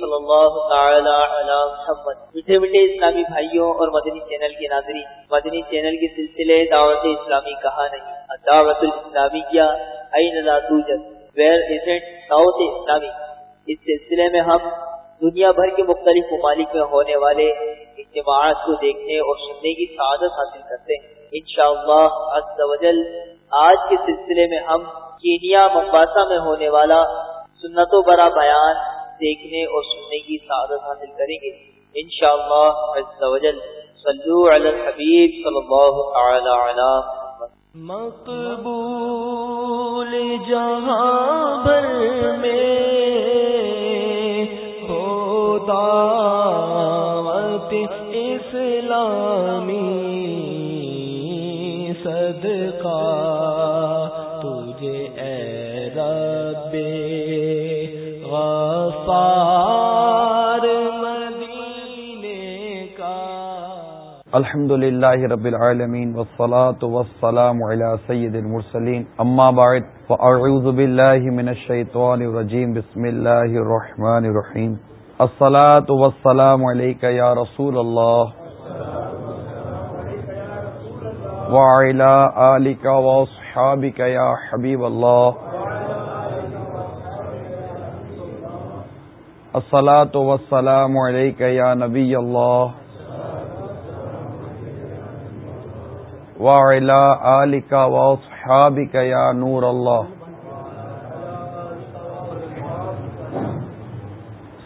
صلی اللہ تعالی علی محمد. میٹھے میٹھے اسلامی بھائیوں اور مدنی چینل کے ناظرین، مدنی چینل کے سلسلے دعوت اسلامی کہا نہیں دعوت الاسلامیہ، این لا توجد ویئر دعوت اسلامی اس سلسلے میں ہم دنیا بھر کے مختلف ممالک میں ہونے والے اجتماعات کو دیکھنے اور سننے کی سعادت حاصل کرتے ہیں۔ انشاءاللہ آج کے سلسلے میں ہم کینیا، ممباسا میں ہونے والا سنتوں برا بیان دیکھنے اور سننے کی سعادت حاصل کریں گے۔ ان شاء اللہ صلو علی الحبیب صلی اللہ تعالی علی مقبول جہاں بھر میں دعوت اسلامی پار مدینے الحمد للہ رب العالمین والصلاة والسلام على سید المرسلین، اما بعد، فاعوذ باللہ من الشیطان الرجیم، بسم اللہ الرحمن الرحیم۔ الصلاة والسلام علیکہ یا رسول اللہ۔ وعلى آلک واصحابک یا حبیب اللہ۔ الصلاة والسلام علیکہ یا نبی اللہ یا نور اللہ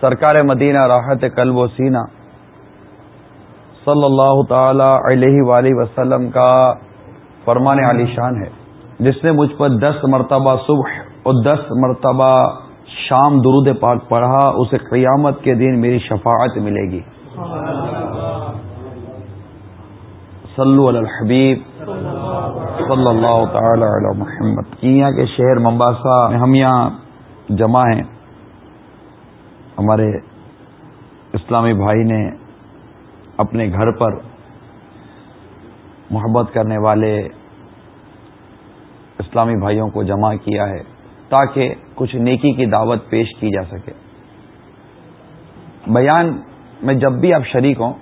سرکار مدینہ راحت قلب و سینہ صلی اللہ تعالی علیہ وآلہ وسلم کا فرمان علی شان ہے، جس نے مجھ پر دس مرتبہ صبح اور دس مرتبہ شام درود پاک پڑھا، اسے قیامت کے دن میری شفاعت ملے گی۔ صلو علی الحبیب۔ صلی اللہ تعالی علی محمد۔ کینیا کے شہر ممباسا میں ہم یہاں جمع ہیں۔ ہمارے اسلامی بھائی نے اپنے گھر پر محبت کرنے والے اسلامی بھائیوں کو جمع کیا ہے۔ تاکہ کچھ نیکی کی دعوت پیش کی جا سکے۔ بیان میں جب بھی آپ شریک ہوں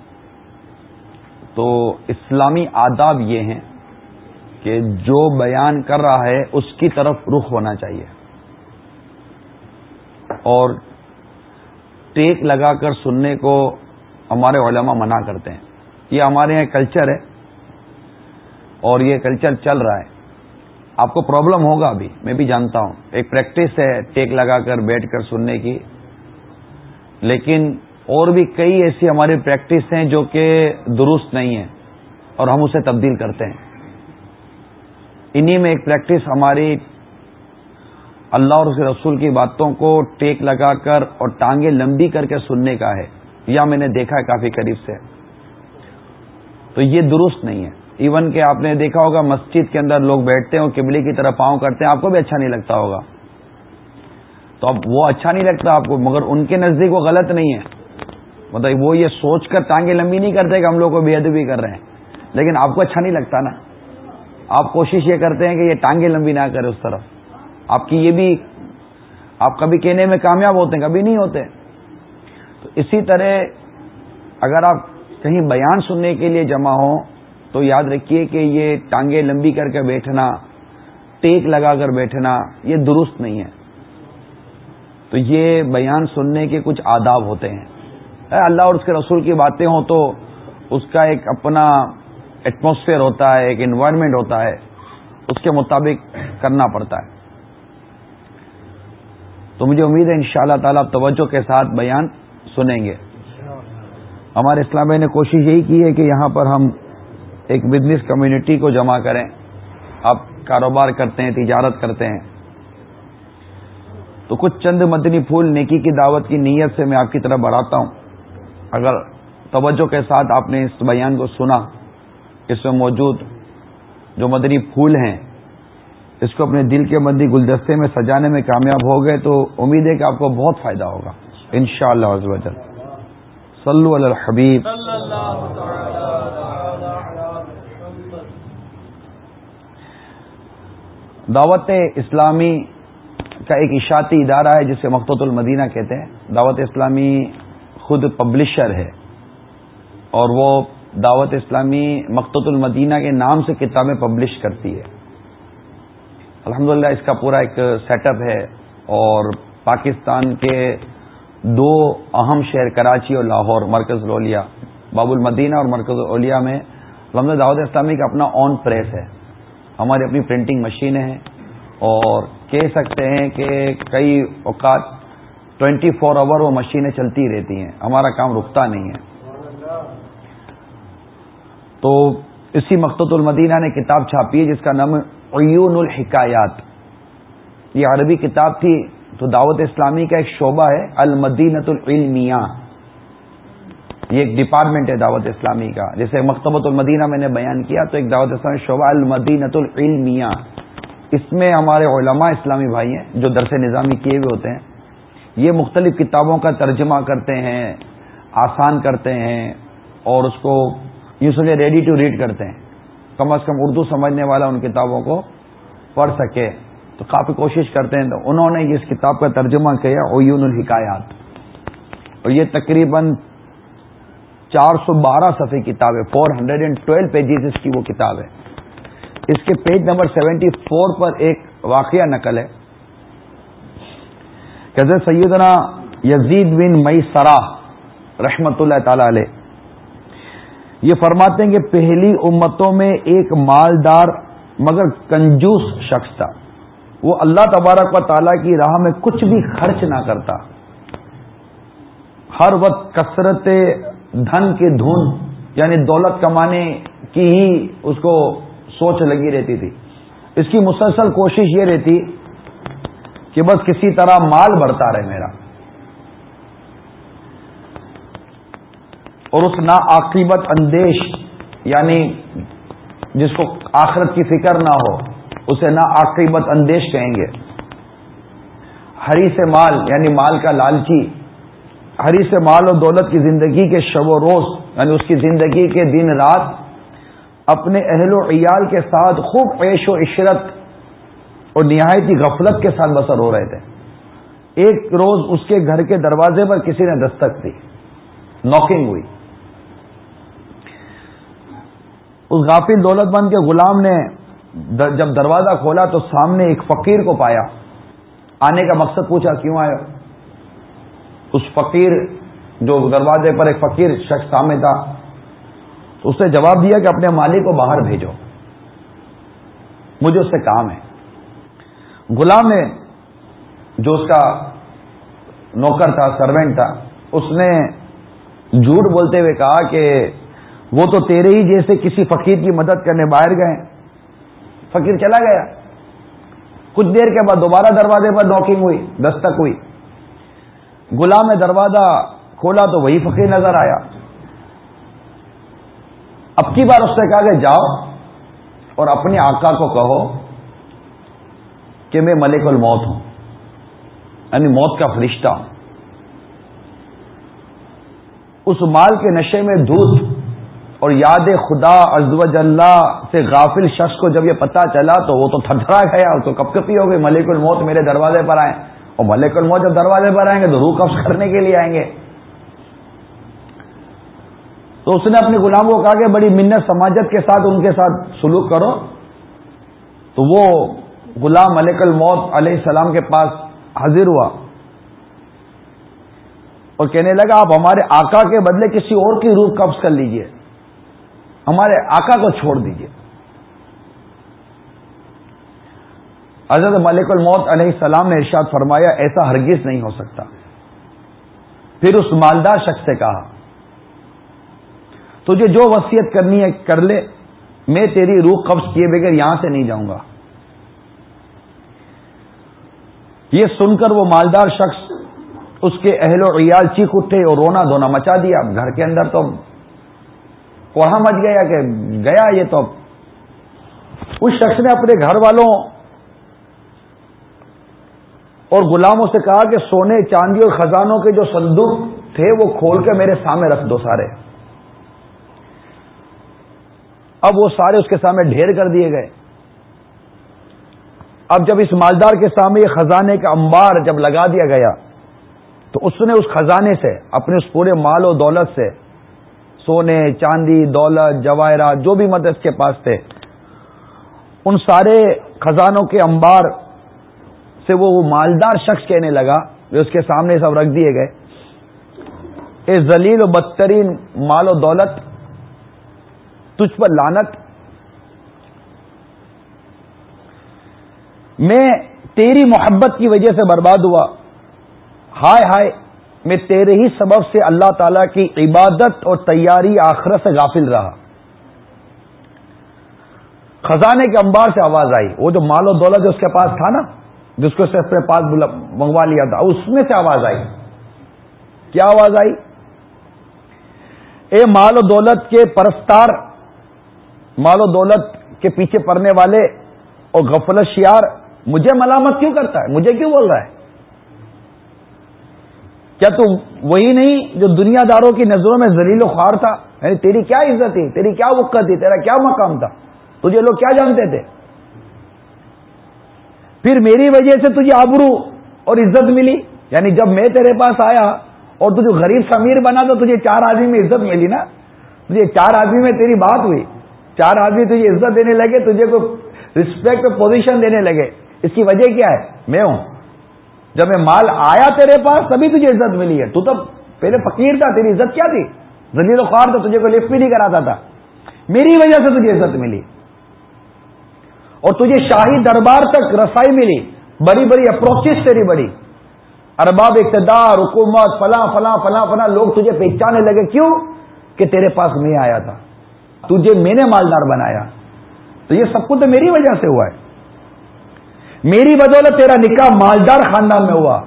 تو اسلامی آداب یہ ہیں کہ جو بیان کر رہا ہے اس کی طرف رخ ہونا چاہیے۔ اور ٹیک لگا کر سننے کو ہمارے علماء منع کرتے ہیں۔ یہ ہمارے یہاں کلچر ہے اور یہ کلچر چل رہا ہے۔ آپ کو پرابلم ہوگا ابھی، میں بھی جانتا ہوں۔ ایک پریکٹس ہے ٹیک لگا کر بیٹھ کر سننے کی۔ لیکن اور بھی کئی ایسی ہماری پریکٹس ہیں جو کہ درست نہیں ہیں اور ہم اسے تبدیل کرتے ہیں۔ انہی میں ایک پریکٹس ہماری اللہ اور اس رسول کی باتوں کو ٹیک لگا کر اور ٹانگیں لمبی کر کے سننے کا ہے۔ یا میں نے دیکھا ہے کافی قریب سے۔ تو یہ درست نہیں ہے۔ ایون کہ آپ نے دیکھا ہوگا مسجد کے اندر لوگ بیٹھتے ہیں اور قبلی کی طرف پاؤں کرتے ہیں، آپ کو بھی اچھا نہیں لگتا ہوگا۔ تو اب وہ اچھا نہیں لگتا آپ کو، مگر ان کے نزدیک وہ غلط نہیں ہے۔ مطلب وہ یہ سوچ کر ٹانگیں لمبی نہیں کرتے کہ ہم لوگ کو بے ادبی کر رہے ہیں۔ لیکن آپ کو اچھا نہیں لگتا نا۔ آپ کوشش یہ کرتے ہیں کہ یہ ٹانگیں لمبی نہ کرے اس طرف۔ آپ کی یہ بھی، آپ کبھی کہنے میں کامیاب ہوتے ہیں، کبھی نہیں ہوتے۔ تو اسی طرح اگر آپ کہیں بیان سننے کے لیے جمع ہوں تو یاد رکھیے کہ یہ ٹانگیں لمبی کر کے بیٹھنا، ٹیک لگا کر بیٹھنا، یہ درست نہیں ہے۔ تو یہ بیان سننے کے کچھ آداب ہوتے ہیں۔ اللہ اور اس کے رسول کی باتیں ہوں تو اس کا ایک اپنا ایٹماسفیئر ہوتا ہے، ایک انوائرمنٹ ہوتا ہے، اس کے مطابق کرنا پڑتا ہے۔ تو مجھے امید ہے ان شاء اللہ تعالی توجہ کے ساتھ بیان سنیں گے۔ ہمارے اسلامیہ نے کوشش یہی کی ہے کہ یہاں پر ہم ایک بزنس کمیونٹی کو جمع کریں۔ آپ کاروبار کرتے ہیں، تجارت کرتے ہیں۔ تو کچھ چند مدنی پھول نیکی کی دعوت کی نیت سے میں آپ کی طرف بڑھاتا ہوں۔ اگر توجہ کے ساتھ آپ نے اس بیان کو سنا، اس میں موجود جو مدنی پھول ہیں، اس کو اپنے دل کے مندی گلدستے میں سجانے میں کامیاب ہو گئے، تو امید ہے کہ آپ کو بہت فائدہ ہوگا۔ ان شاء اللہ صلو علی الحبیب۔ دعوت اسلامی کا ایک اشاعتی ادارہ ہے جسے مقت المدینہ کہتے ہیں۔ دعوت اسلامی خود پبلشر ہے اور وہ دعوت اسلامی مقت المدینہ کے نام سے کتابیں پبلش کرتی ہے۔ الحمدللہ اس کا پورا ایک سیٹ اپ ہے اور پاکستان کے دو اہم شہر کراچی اور لاہور، مرکز رولیا باب المدینہ اور مرکز اولیا میں الحمد دعوت اسلامی کا اپنا آن پریس ہے۔ ہماری اپنی پرنٹنگ مشینیں ہیں اور کہہ سکتے ہیں کہ کئی اوقات ٹوینٹی فور آور وہ مشینیں چلتی رہتی ہیں، ہمارا کام رکتا نہیں ہے۔ تو اسی مقت المدینہ نے کتاب چھاپی ہے جس کا نام عیون الحکایات۔ یہ عربی کتاب تھی تو دعوت اسلامی کا ایک شعبہ ہے المدینت العلمیہ۔ یہ ایک ڈپارٹمنٹ ہے دعوت اسلامی کا۔ جیسے مکتبۃ المدینہ میں نے بیان کیا، تو ایک دعوت اسلامی شعبہ المدینت العلمیہ۔ اس میں ہمارے علماء اسلامی بھائی ہیں جو درس نظامی کیے ہوئے ہوتے ہیں۔ یہ مختلف کتابوں کا ترجمہ کرتے ہیں، آسان کرتے ہیں اور اس کو یوں سمجھے ریڈی ٹو ریڈ کرتے ہیں۔ کم از کم اردو سمجھنے والا ان کتابوں کو پڑھ سکے۔ تو کافی کوشش کرتے ہیں۔ تو انہوں نے اس کتاب کا ترجمہ کیا اویون الحکایات۔ اور یہ تقریباً چار سو بارہ صفحے کتاب ہے four hundred and twelve pages اس کی وہ کتاب ہے۔ اس کے پیج نمبر سیونٹی فور پر ایک واقعہ نقل ہے۔ کہ سیدنا یزید بن مئی سراہ رحمت اللہ تعالی علیہ یہ فرماتے ہیں کہ پہلی امتوں میں ایک مالدار مگر کنجوس شخص تھا۔ وہ اللہ تبارک و تعالیٰ کی راہ میں کچھ بھی خرچ نہ کرتا۔ ہر وقت کثرت دھن کے دھن یعنی دولت کمانے کی ہی اس کو سوچ لگی رہتی تھی۔ اس کی مسلسل کوشش یہ رہتی کہ بس کسی طرح مال بڑھتا رہے میرا۔ اور اس نا عاقبت اندیش یعنی جس کو آخرت کی فکر نہ ہو، اسے نا عاقبت اندیش کہیں گے۔ ہری سے مال یعنی مال کا لالچی ہری سے مال و دولت کی زندگی کے شب و روز یعنی اس کی زندگی کے دن رات، اپنے اہل و عیال کے ساتھ خوب عیش و عشرت اور نہایت غفلت کے ساتھ بسر ہو رہے تھے۔ ایک روز اس کے گھر کے دروازے پر کسی نے دستک دی۔ نوکنگ ہوئی۔ اس غافل دولت مند کے غلام نے جب دروازہ کھولا تو سامنے ایک فقیر کو پایا۔ آنے کا مقصد پوچھا، کیوں آئے اس فقیر جو دروازے پر ایک فقیر شخص سامنے تھا، تو اس نے جواب دیا کہ اپنے مالک کو باہر بھیجو۔ مجھے اس سے کام ہے۔ غلام نے جو اس کا نوکر تھا سروینٹ تھا، اس نے جھوٹ بولتے ہوئے کہا کہ وہ تو تیرے ہی جیسے کسی فقیر کی مدد کرنے باہر گئے۔ فقیر چلا گیا۔ کچھ دیر کے بعد دوبارہ دروازے پر نوکنگ ہوئی، دستک ہوئی۔ غلام دروازہ کھولا تو وہی فقیر نظر آیا۔ اب کی بار اس نے کہا کہ جاؤ اور اپنے آقا کو کہو کہ میں ملک الموت ہوں یعنی موت کا فرشتہ ہوں۔ اس مال کے نشے میں دودھ اور یاد خدا ازوج اللہ سے غافل شخص کو جب یہ پتا چلا تو وہ تو تھر تھرا گیا اس کو کب کپی ہو گئی، ملک الموت میرے دروازے پر آئے۔ اور ملک الموت جب دروازے پر آئیں گے تو روح قبض کرنے کے لیے آئیں گے۔ تو اس نے اپنے غلام کو کہا کہ بڑی منت سماجت کے ساتھ ان کے ساتھ سلوک کرو۔ تو وہ غلام ملک الموت علیہ السلام کے پاس حاضر ہوا اور کہنے لگا، آپ ہمارے آقا کے بدلے کسی اور کی روح قبض کر لیجیے۔ ہمارے آقا کو چھوڑ دیجیے۔ حضرت ملک الموت علیہ السلام نے ارشاد فرمایا، ایسا ہرگز نہیں ہو سکتا۔ پھر اس مالدار شخص سے کہا، تجھے جو وصیت کرنی ہے کر لے، میں تیری روح قبض کیے بغیر یہاں سے نہیں جاؤں گا۔ یہ سن کر وہ مالدار شخص اس کے اہل و عیال چیخ اٹھے اور رونا دھونا مچا دیا۔ گھر کے اندر تو کوڑا مچ گیا کہ گیا یہ تو۔ اس شخص نے اپنے گھر والوں اور غلاموں سے کہا کہ سونے، چاندی اور خزانوں کے جو صندوق تھے وہ کھول کے میرے سامنے رکھ دو سارے۔ اب وہ سارے اس کے سامنے ڈھیر کر دیے گئے۔ اب جب اس مالدار کے سامنے یہ خزانے کا انبار جب لگا دیا گیا، تو اس نے اس خزانے سے، اپنے اس پورے مال و دولت سے، سونے، چاندی، دولت، جواہرات، جو بھی مت اس کے پاس تھے، ان سارے خزانوں کے انبار سے وہ مالدار شخص کہنے لگا جو اس کے سامنے سب رکھ دیے گئے، اے ذلیل و بدترین مال و دولت، تجھ پر لانت میں تیری محبت کی وجہ سے برباد ہوا۔ ہائے ہائے، میں تیرے ہی سبب سے اللہ تعالی کی عبادت اور تیاری آخرت سے غافل رہا۔ خزانے کے انبار سے آواز آئی۔ وہ جو مال و دولت جو اس کے پاس تھا نا جس کو سے اپنے پاس منگوا لیا تھا، اس میں سے آواز آئی۔ کیا آواز آئی؟ اے مال و دولت کے پرستار، مال و دولت کے پیچھے پڑنے والے اور غفلت شیار، مجھے ملامت کیوں کرتا ہے؟ مجھے کیوں بول رہا ہے؟ کیا تو وہی نہیں جو دنیا داروں کی نظروں میں زلیل و خوار تھا؟ یعنی تیری کیا عزت تھی؟ تیری کیا وقت تھی؟ تیرا کیا مقام تھا؟ تجھے لوگ کیا جانتے تھے؟ پھر میری وجہ سے تجھے آبرو اور عزت ملی۔ یعنی جب میں تیرے پاس آیا اور تجھے غریب سمیر بنا تو تجھے چار آدمی میں عزت ملی نا۔ تجھے چار آدمی میں تیری بات ہوئی۔ چار آدمی تجھے عزت دینے لگے، تجھے کوئی رسپیکٹ پوزیشن دینے لگے۔ اس کی وجہ کیا ہے؟ میں ہوں۔ جب میں مال آیا تیرے پاس، تبھی تجھے عزت ملی ہے۔ تو تب پہلے فقیر تھا، تیری عزت کیا تھی؟ زلیل و خوار تھا، تجھے کوئی لفٹ بھی نہیں کراتا تھا۔ میری وجہ سے تجھے عزت ملی۔ اور تجھے شاہی دربار تک رسائی ملی۔ بڑی بڑی اپروچز تیری بڑی۔ ارباب اقتدار حکومت فلاں فلاں فلاں فلاں لوگ تجھے پہچانے لگے۔ کیوں؟ کہ تیرے پاس میں آیا تھا۔ تجھے میں نے مالدار بنایا۔ تو یہ سب کچھ تو میری وجہ سے ہوا ہے۔ میری بدولت تیرا نکاح مالدار خاندان میں ہوا۔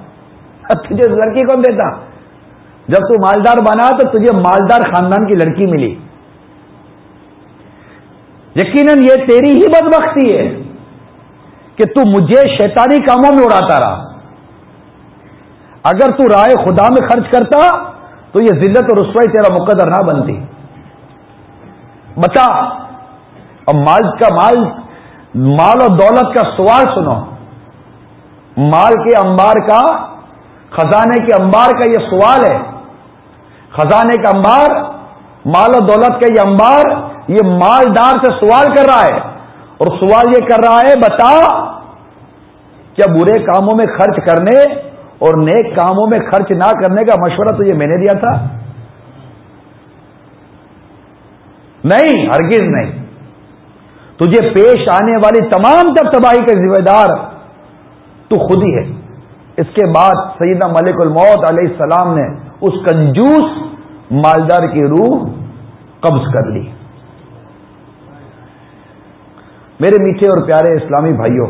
تجھے لڑکی کون دیتا۔ جب تو مالدار بنا تو تجھے مالدار خاندان کی لڑکی ملی۔ یقیناً یہ تیری ہی بدبختی ہے کہ تو مجھے شیطانی کاموں میں اڑاتا رہا۔ اگر تو رائے خدا میں خرچ کرتا تو یہ ذلت اور رسوائی تیرا مقدر نہ بنتی۔ بتا، اب مال کا مال مال و دولت کا سوال سنو۔ مال کے انبار کا، خزانے کے انبار کا یہ سوال ہے۔ خزانے کا انبار، مال و دولت کا یہ انبار یہ مالدار سے سوال کر رہا ہے اور سوال یہ کر رہا ہے، بتا کیا برے کاموں میں خرچ کرنے اور نیک کاموں میں خرچ نہ کرنے کا مشورہ تو یہ میں نے دیا تھا؟ نہیں، ہرگز نہیں۔ تجھے پیش آنے والی تمام تب تباہی کے ذمہ دار تو خود ہی ہے۔ اس کے بعد سیدہ ملک الموت علیہ السلام نے اس کنجوس مالدار کی روح قبض کر لی۔ میرے میٹھے اور پیارے اسلامی بھائیوں،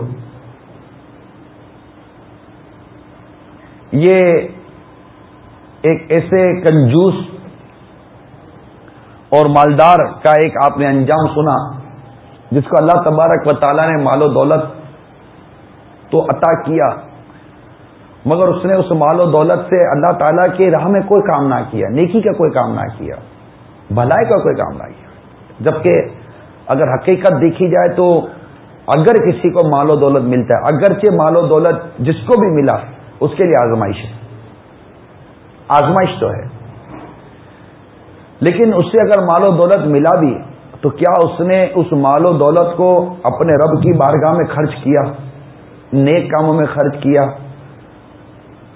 یہ ایک ایسے کنجوس اور مالدار کا ایک آپ نے انجام سنا، جس کو اللہ تبارک و تعالیٰ نے مال و دولت تو عطا کیا، مگر اس نے اس مال و دولت سے اللہ تعالیٰ کی راہ میں کوئی کام نہ کیا، نیکی کا کوئی کام نہ کیا، بھلائی کا کوئی کام نہ کیا، جبکہ اگر حقیقت دیکھی جائے تو اگر کسی کو مال و دولت ملتا ہے، اگرچہ مال و دولت جس کو بھی ملا، اس کے لیے آزمائش ہے۔ آزمائش تو ہے۔ لیکن اس سے اگر مال و دولت ملا بھی، تو کیا اس نے اس مال و دولت کو اپنے رب کی بارگاہ میں خرچ کیا، نیک کاموں میں خرچ کیا،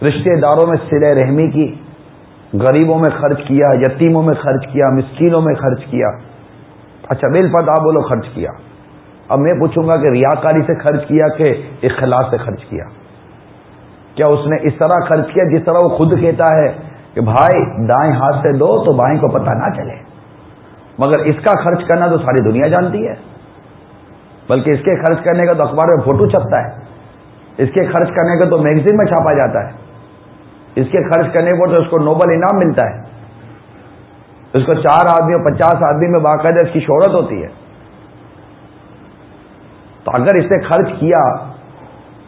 رشتہ داروں میں سر رحمی کی، غریبوں میں خرچ کیا، یتیموں میں خرچ کیا، مسکینوں میں خرچ کیا؟ اچھا بل پت آپ بولو خرچ کیا۔ اب میں پوچھوں گا کہ ریاکاری سے خرچ کیا کہ اخلاص سے خرچ کیا؟ کیا اس نے اس طرح خرچ کیا جس طرح وہ خود کہتا ہے کہ بھائی، دائیں ہاتھ سے دو تو بائیں کو پتہ نہ چلے۔ مگر اس کا خرچ کرنا تو ساری دنیا جانتی ہے۔ بلکہ اس کے خرچ کرنے کا تو اخبار میں فوٹو چھپتا ہے۔ اس کے خرچ کرنے کا تو میگزین میں چھاپا جاتا ہے۔ اس کے خرچ کرنے کو تو اس کو نوبل انعام ملتا ہے۔ اس کو چار آدمی اور پچاس آدمی میں باقاعدہ اس کی شہرت ہوتی ہے۔ تو اگر اس نے خرچ کیا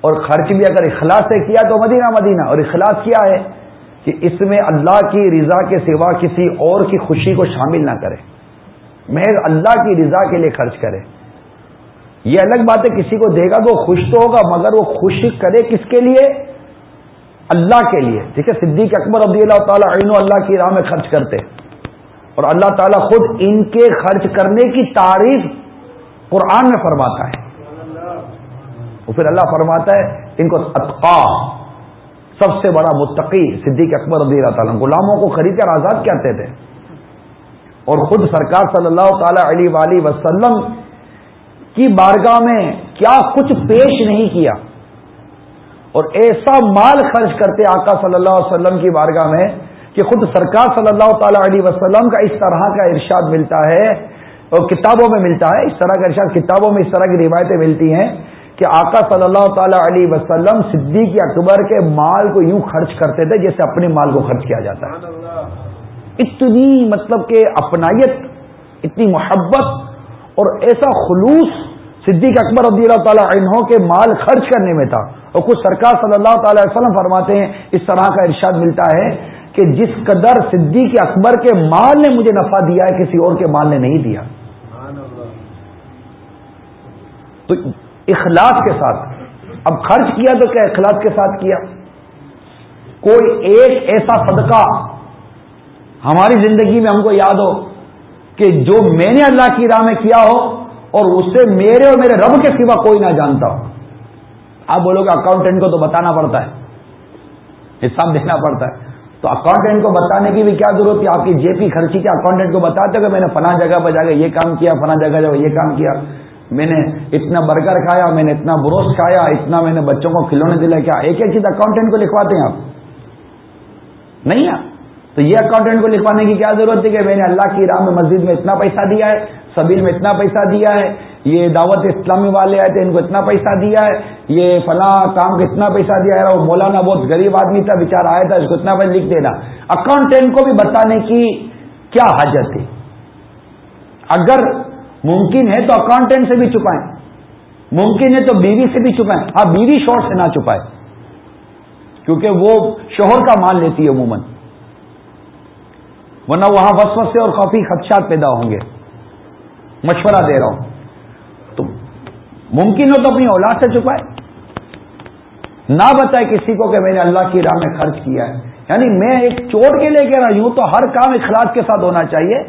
اور خرچ بھی اگر اخلاص سے کیا تو مدینہ مدینہ۔ اور اخلاص کیا ہے کہ اس میں اللہ کی رضا کے سوا کسی اور کی خوشی کو شامل نہ کرے۔ محض اللہ کی رضا کے لیے خرچ کرے۔ یہ الگ بات ہے، کسی کو دے گا تو خوش تو ہوگا، مگر وہ خوش کرے کس کے لیے؟ اللہ کے لیے۔ ٹھیک ہے صدیق اکبر عبد اللہ تعالیٰ عین اللہ کی راہ میں خرچ کرتے۔ اور اللہ تعالیٰ خود ان کے خرچ کرنے کی تعریف قرآن میں فرماتا ہے۔ وہ پھر اللہ فرماتا ہے ان کو اتقا، سب سے بڑا متقی، صدیق اکبر رضی اللہ تعالیٰ غلاموں کو خرید کر آزاد کہتے تھے اور خود سرکار صلی اللہ تعالی علیہ وسلم کی بارگاہ میں کیا کچھ پیش نہیں کیا۔ اور ایسا مال خرچ کرتے آقا صلی اللہ علیہ وسلم کی بارگاہ میں کہ خود سرکار صلی اللہ تعالی علیہ وسلم کا اس طرح کا ارشاد ملتا ہے، اور کتابوں میں ملتا ہے، اس طرح کا ارشاد کتابوں میں اس طرح کی روایتیں ملتی ہیں کہ آقا صلی اللہ تعالی علیہ وسلم صدیق اکبر کے مال کو یوں خرچ کرتے تھے جیسے اپنے مال کو خرچ کیا جاتا ہے۔ اتنی مطلب کہ اپنائیت، اتنی محبت اور ایسا خلوص صدیق اکبر رضی اللہ تعالیٰ عنہ کے مال خرچ کرنے میں تھا۔ اور کچھ سرکار صلی اللہ تعالی وسلم فرماتے ہیں، اس طرح کا ارشاد ملتا ہے۔ کہ جس قدر صدیق اکبر کے مال نے مجھے نفع دیا ہے، کسی اور کے مال نے نہیں دیا۔ تو اخلاص کے ساتھ، اب خرچ کیا تو کیا اخلاص کے ساتھ کیا؟ کوئی ایک ایسا صدقہ ہماری زندگی میں ہم کو یاد ہو کہ جو میں نے اللہ کی راہ میں کیا ہو اور اسے میرے اور میرے رب کے سوا کوئی نہ جانتا ہو۔ آپ بولو کہ اکاؤنٹنٹ کو تو بتانا پڑتا ہے، حساب دینا پڑتا ہے۔ تو اکاؤنٹنٹ کو بتانے کی بھی کیا ضرورت ہے آپ کی جے پی خرچی کے اکاؤنٹنٹ کو بتاتے کہ میں نے فلاں جگہ پہ جا کے یہ کام کیا، فلاں جگہ جا یہ کام کیا۔ میں نے اتنا برگر کھایا، میں نے اتنا بروس کھایا، اتنا میں نے بچوں کو کھلونے دلا کیا ایک ایک چیز اکاؤنٹنٹ کو لکھواتے ہیں آپ؟ نہیں تو یہ اکاؤنٹنٹ کو لکھوانے کی کیا ضرورت ہے کہ میں نے اللہ کی راہ میں مسجد میں اتنا پیسہ دیا ہے؟ سبیر میں اتنا پیسہ دیا ہے، یہ دعوت اسلامی والے آئے تھے، ان کو اتنا پیسہ دیا ہے، یہ فلاں کام کو اتنا پیسہ دیا ہے وہ مولانا بہت غریب آدمی تھا بےچارا آیا تھا، اس کو اتنا پیسہ لکھ دینا۔ اکاؤنٹنٹ کو بھی بتانے کی کیا حاجت تھی۔ اگر ممکن ہے تو اکاؤنٹنٹ سے بھی چھپائیں۔ ممکن ہے تو بیوی سے بھی چھپائیں۔ ہاں بیوی شوہر سے نہ چھپائے، کیونکہ وہ شوہر کا مال لیتی ہے عموماً۔ ورنہ وہاں بس سے اور کافی خدشات پیدا ہوں گے۔ مشورہ دے رہا ہوں۔ تو ممکن ہو تو اپنی اولاد سے چھپائے نہ بتائے کسی کو کہ میں نے اللہ کی راہ میں خرچ کیا ہے۔ یعنی میں ایک چوٹ کے لے کے رہا ہوں تو ہر کام اخلاص کے ساتھ ہونا چاہیے۔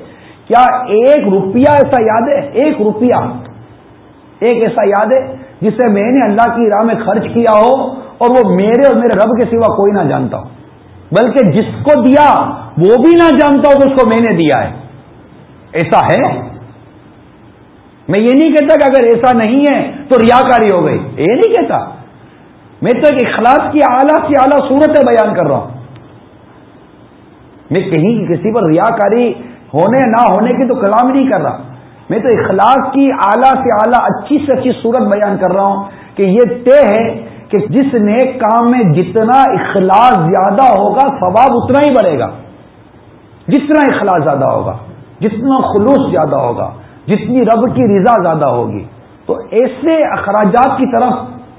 کیا ایک روپیہ ایسا یاد ہے؟ ایک روپیہ۔ ایک ایسا یاد ہے جسے میں نے اللہ کی راہ میں خرچ کیا ہو اور وہ میرے اور میرے رب کے سوا کوئی نہ جانتا ہو۔ بلکہ جس کو دیا، وہ بھی نہ جانتا ہو کہ اس کو میں نے دیا ہے۔ ایسا ہے؟ میں یہ نہیں کہتا کہ اگر ایسا نہیں ہے تو ریاکاری ہو گئی۔ یہ نہیں کہتا۔ میں تو ایک اخلاص کی اعلیٰ کی اعلیٰ صورتیں بیان کر رہا ہوں۔ میں کہیں کسی پر ریاکاری ہونے نہ ہونے کی تو کلام نہیں کر رہا۔ میں تو اخلاق کی اعلیٰ سے اعلیٰ اچھی سے اچھی صورت بیان کر رہا ہوں کہ یہ طے ہے کہ جس نیک کام میں جتنا اخلاص زیادہ ہوگا، ثواب اتنا ہی بڑھے گا۔ جتنا اخلاص زیادہ ہوگا، جتنا خلوص زیادہ ہوگا۔ جتنی رب کی رضا زیادہ ہوگی۔ تو ایسے اخراجات کی طرف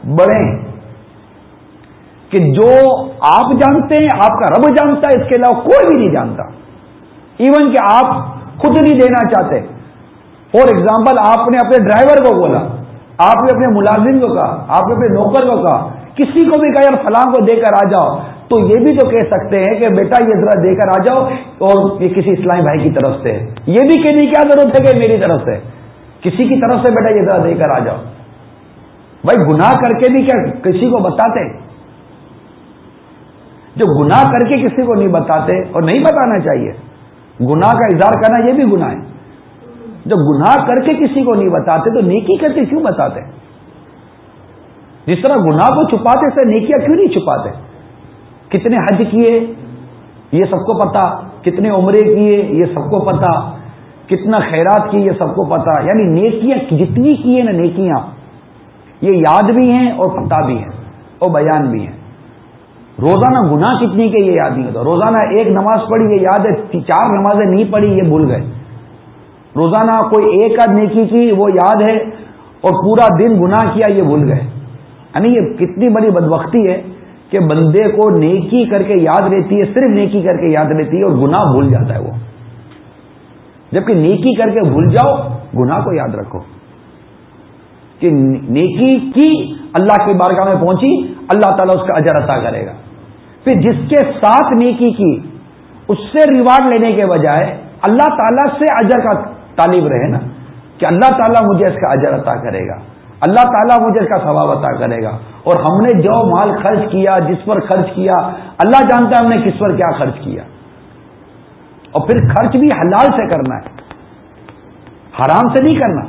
بڑھیں کہ جو آپ جانتے ہیں، آپ کا رب جانتا ہے، اس کے علاوہ کوئی بھی نہیں جانتا۔ ایون کہ آپ خود نہیں دینا چاہتے۔ فار ایگزامپل آپ نے اپنے ڈرائیور کو بولا، آپ نے اپنے ملازم کو کہا، آپ نے اپنے نوکر کو کہا، کسی کو بھی کہا، یار، فلاں کو دے کر آ جاؤ۔ تو یہ بھی تو کہہ سکتے ہیں کہ بیٹا یہ ذرا دے کر آ جاؤ اور یہ کسی اسلامی بھائی کی طرف سے یہ بھی کہنے کی کیا ضرورت ہے کہ میری طرف سے کسی کی طرف سے بیٹا یہ ذرا دے کر آ جاؤ۔ بھائی گناہ کر کے بھی کیا کسی کو بتاتے؟ جو گناہ کر کے کسی کو نہیں بتاتے اور نہیں بتانا چاہیے، گناہ کا اظہار کرنا یہ بھی گناہ ہے۔ جب گناہ کر کے کسی کو نہیں بتاتے تو نیکی کر کے کیوں بتاتے؟ جس طرح گناہ کو چھپاتے سے نیکیاں کیوں نہیں چھپاتے؟ کتنے حج کیے، یہ سب کو پتا کتنے عمرے کیے، یہ سب کو پتا کتنا خیرات کی، یہ سب کو پتا یعنی نیکیاں جتنی کی ہیں نا نیکیاں، یہ یاد بھی ہیں اور پتا بھی ہیں اور بیان بھی ہیں. روزانہ گناہ کتنی کے یہ یاد نہیں ہوتا. روزانہ ایک نماز پڑھی، یہ یاد ہے. چار نمازیں نہیں پڑھی، یہ بھول گئے. روزانہ کوئی ایک آدھ نیکی کی، وہ یاد ہے اور پورا دن گناہ کیا، یہ بھول گئے. یعنی یہ کتنی بڑی بدبختی ہے. کہ بندے کو نیکی کر کے یاد رہتی ہے، صرف نیکی کر کے یاد رہتی ہے اور گناہ بھول جاتا ہے وہ۔ جبکہ نیکی کر کے بھول جاؤ، گناہ کو یاد رکھو۔ کہ نیکی کی اللہ کی بارگاہ میں پہنچی، اللہ تعالیٰ اس کا اجر عطا کرے گا۔ پھر جس کے ساتھ نیکی کی، اس سے ریوارڈ لینے کے بجائے اللہ تعالیٰ سے اجر کا طالب رہے نا۔ کہ اللہ تعالیٰ مجھے اس کا اجر عطا کرے گا۔ اللہ تعالیٰ مجھے اس کا ثواب عطا کرے گا۔ اور ہم نے جو مال خرچ کیا، جس پر خرچ کیا، اللہ جانتا ہے ہم نے کس پر کیا خرچ کیا۔ اور پھر خرچ بھی حلال سے کرنا ہے۔ حرام سے نہیں کرنا۔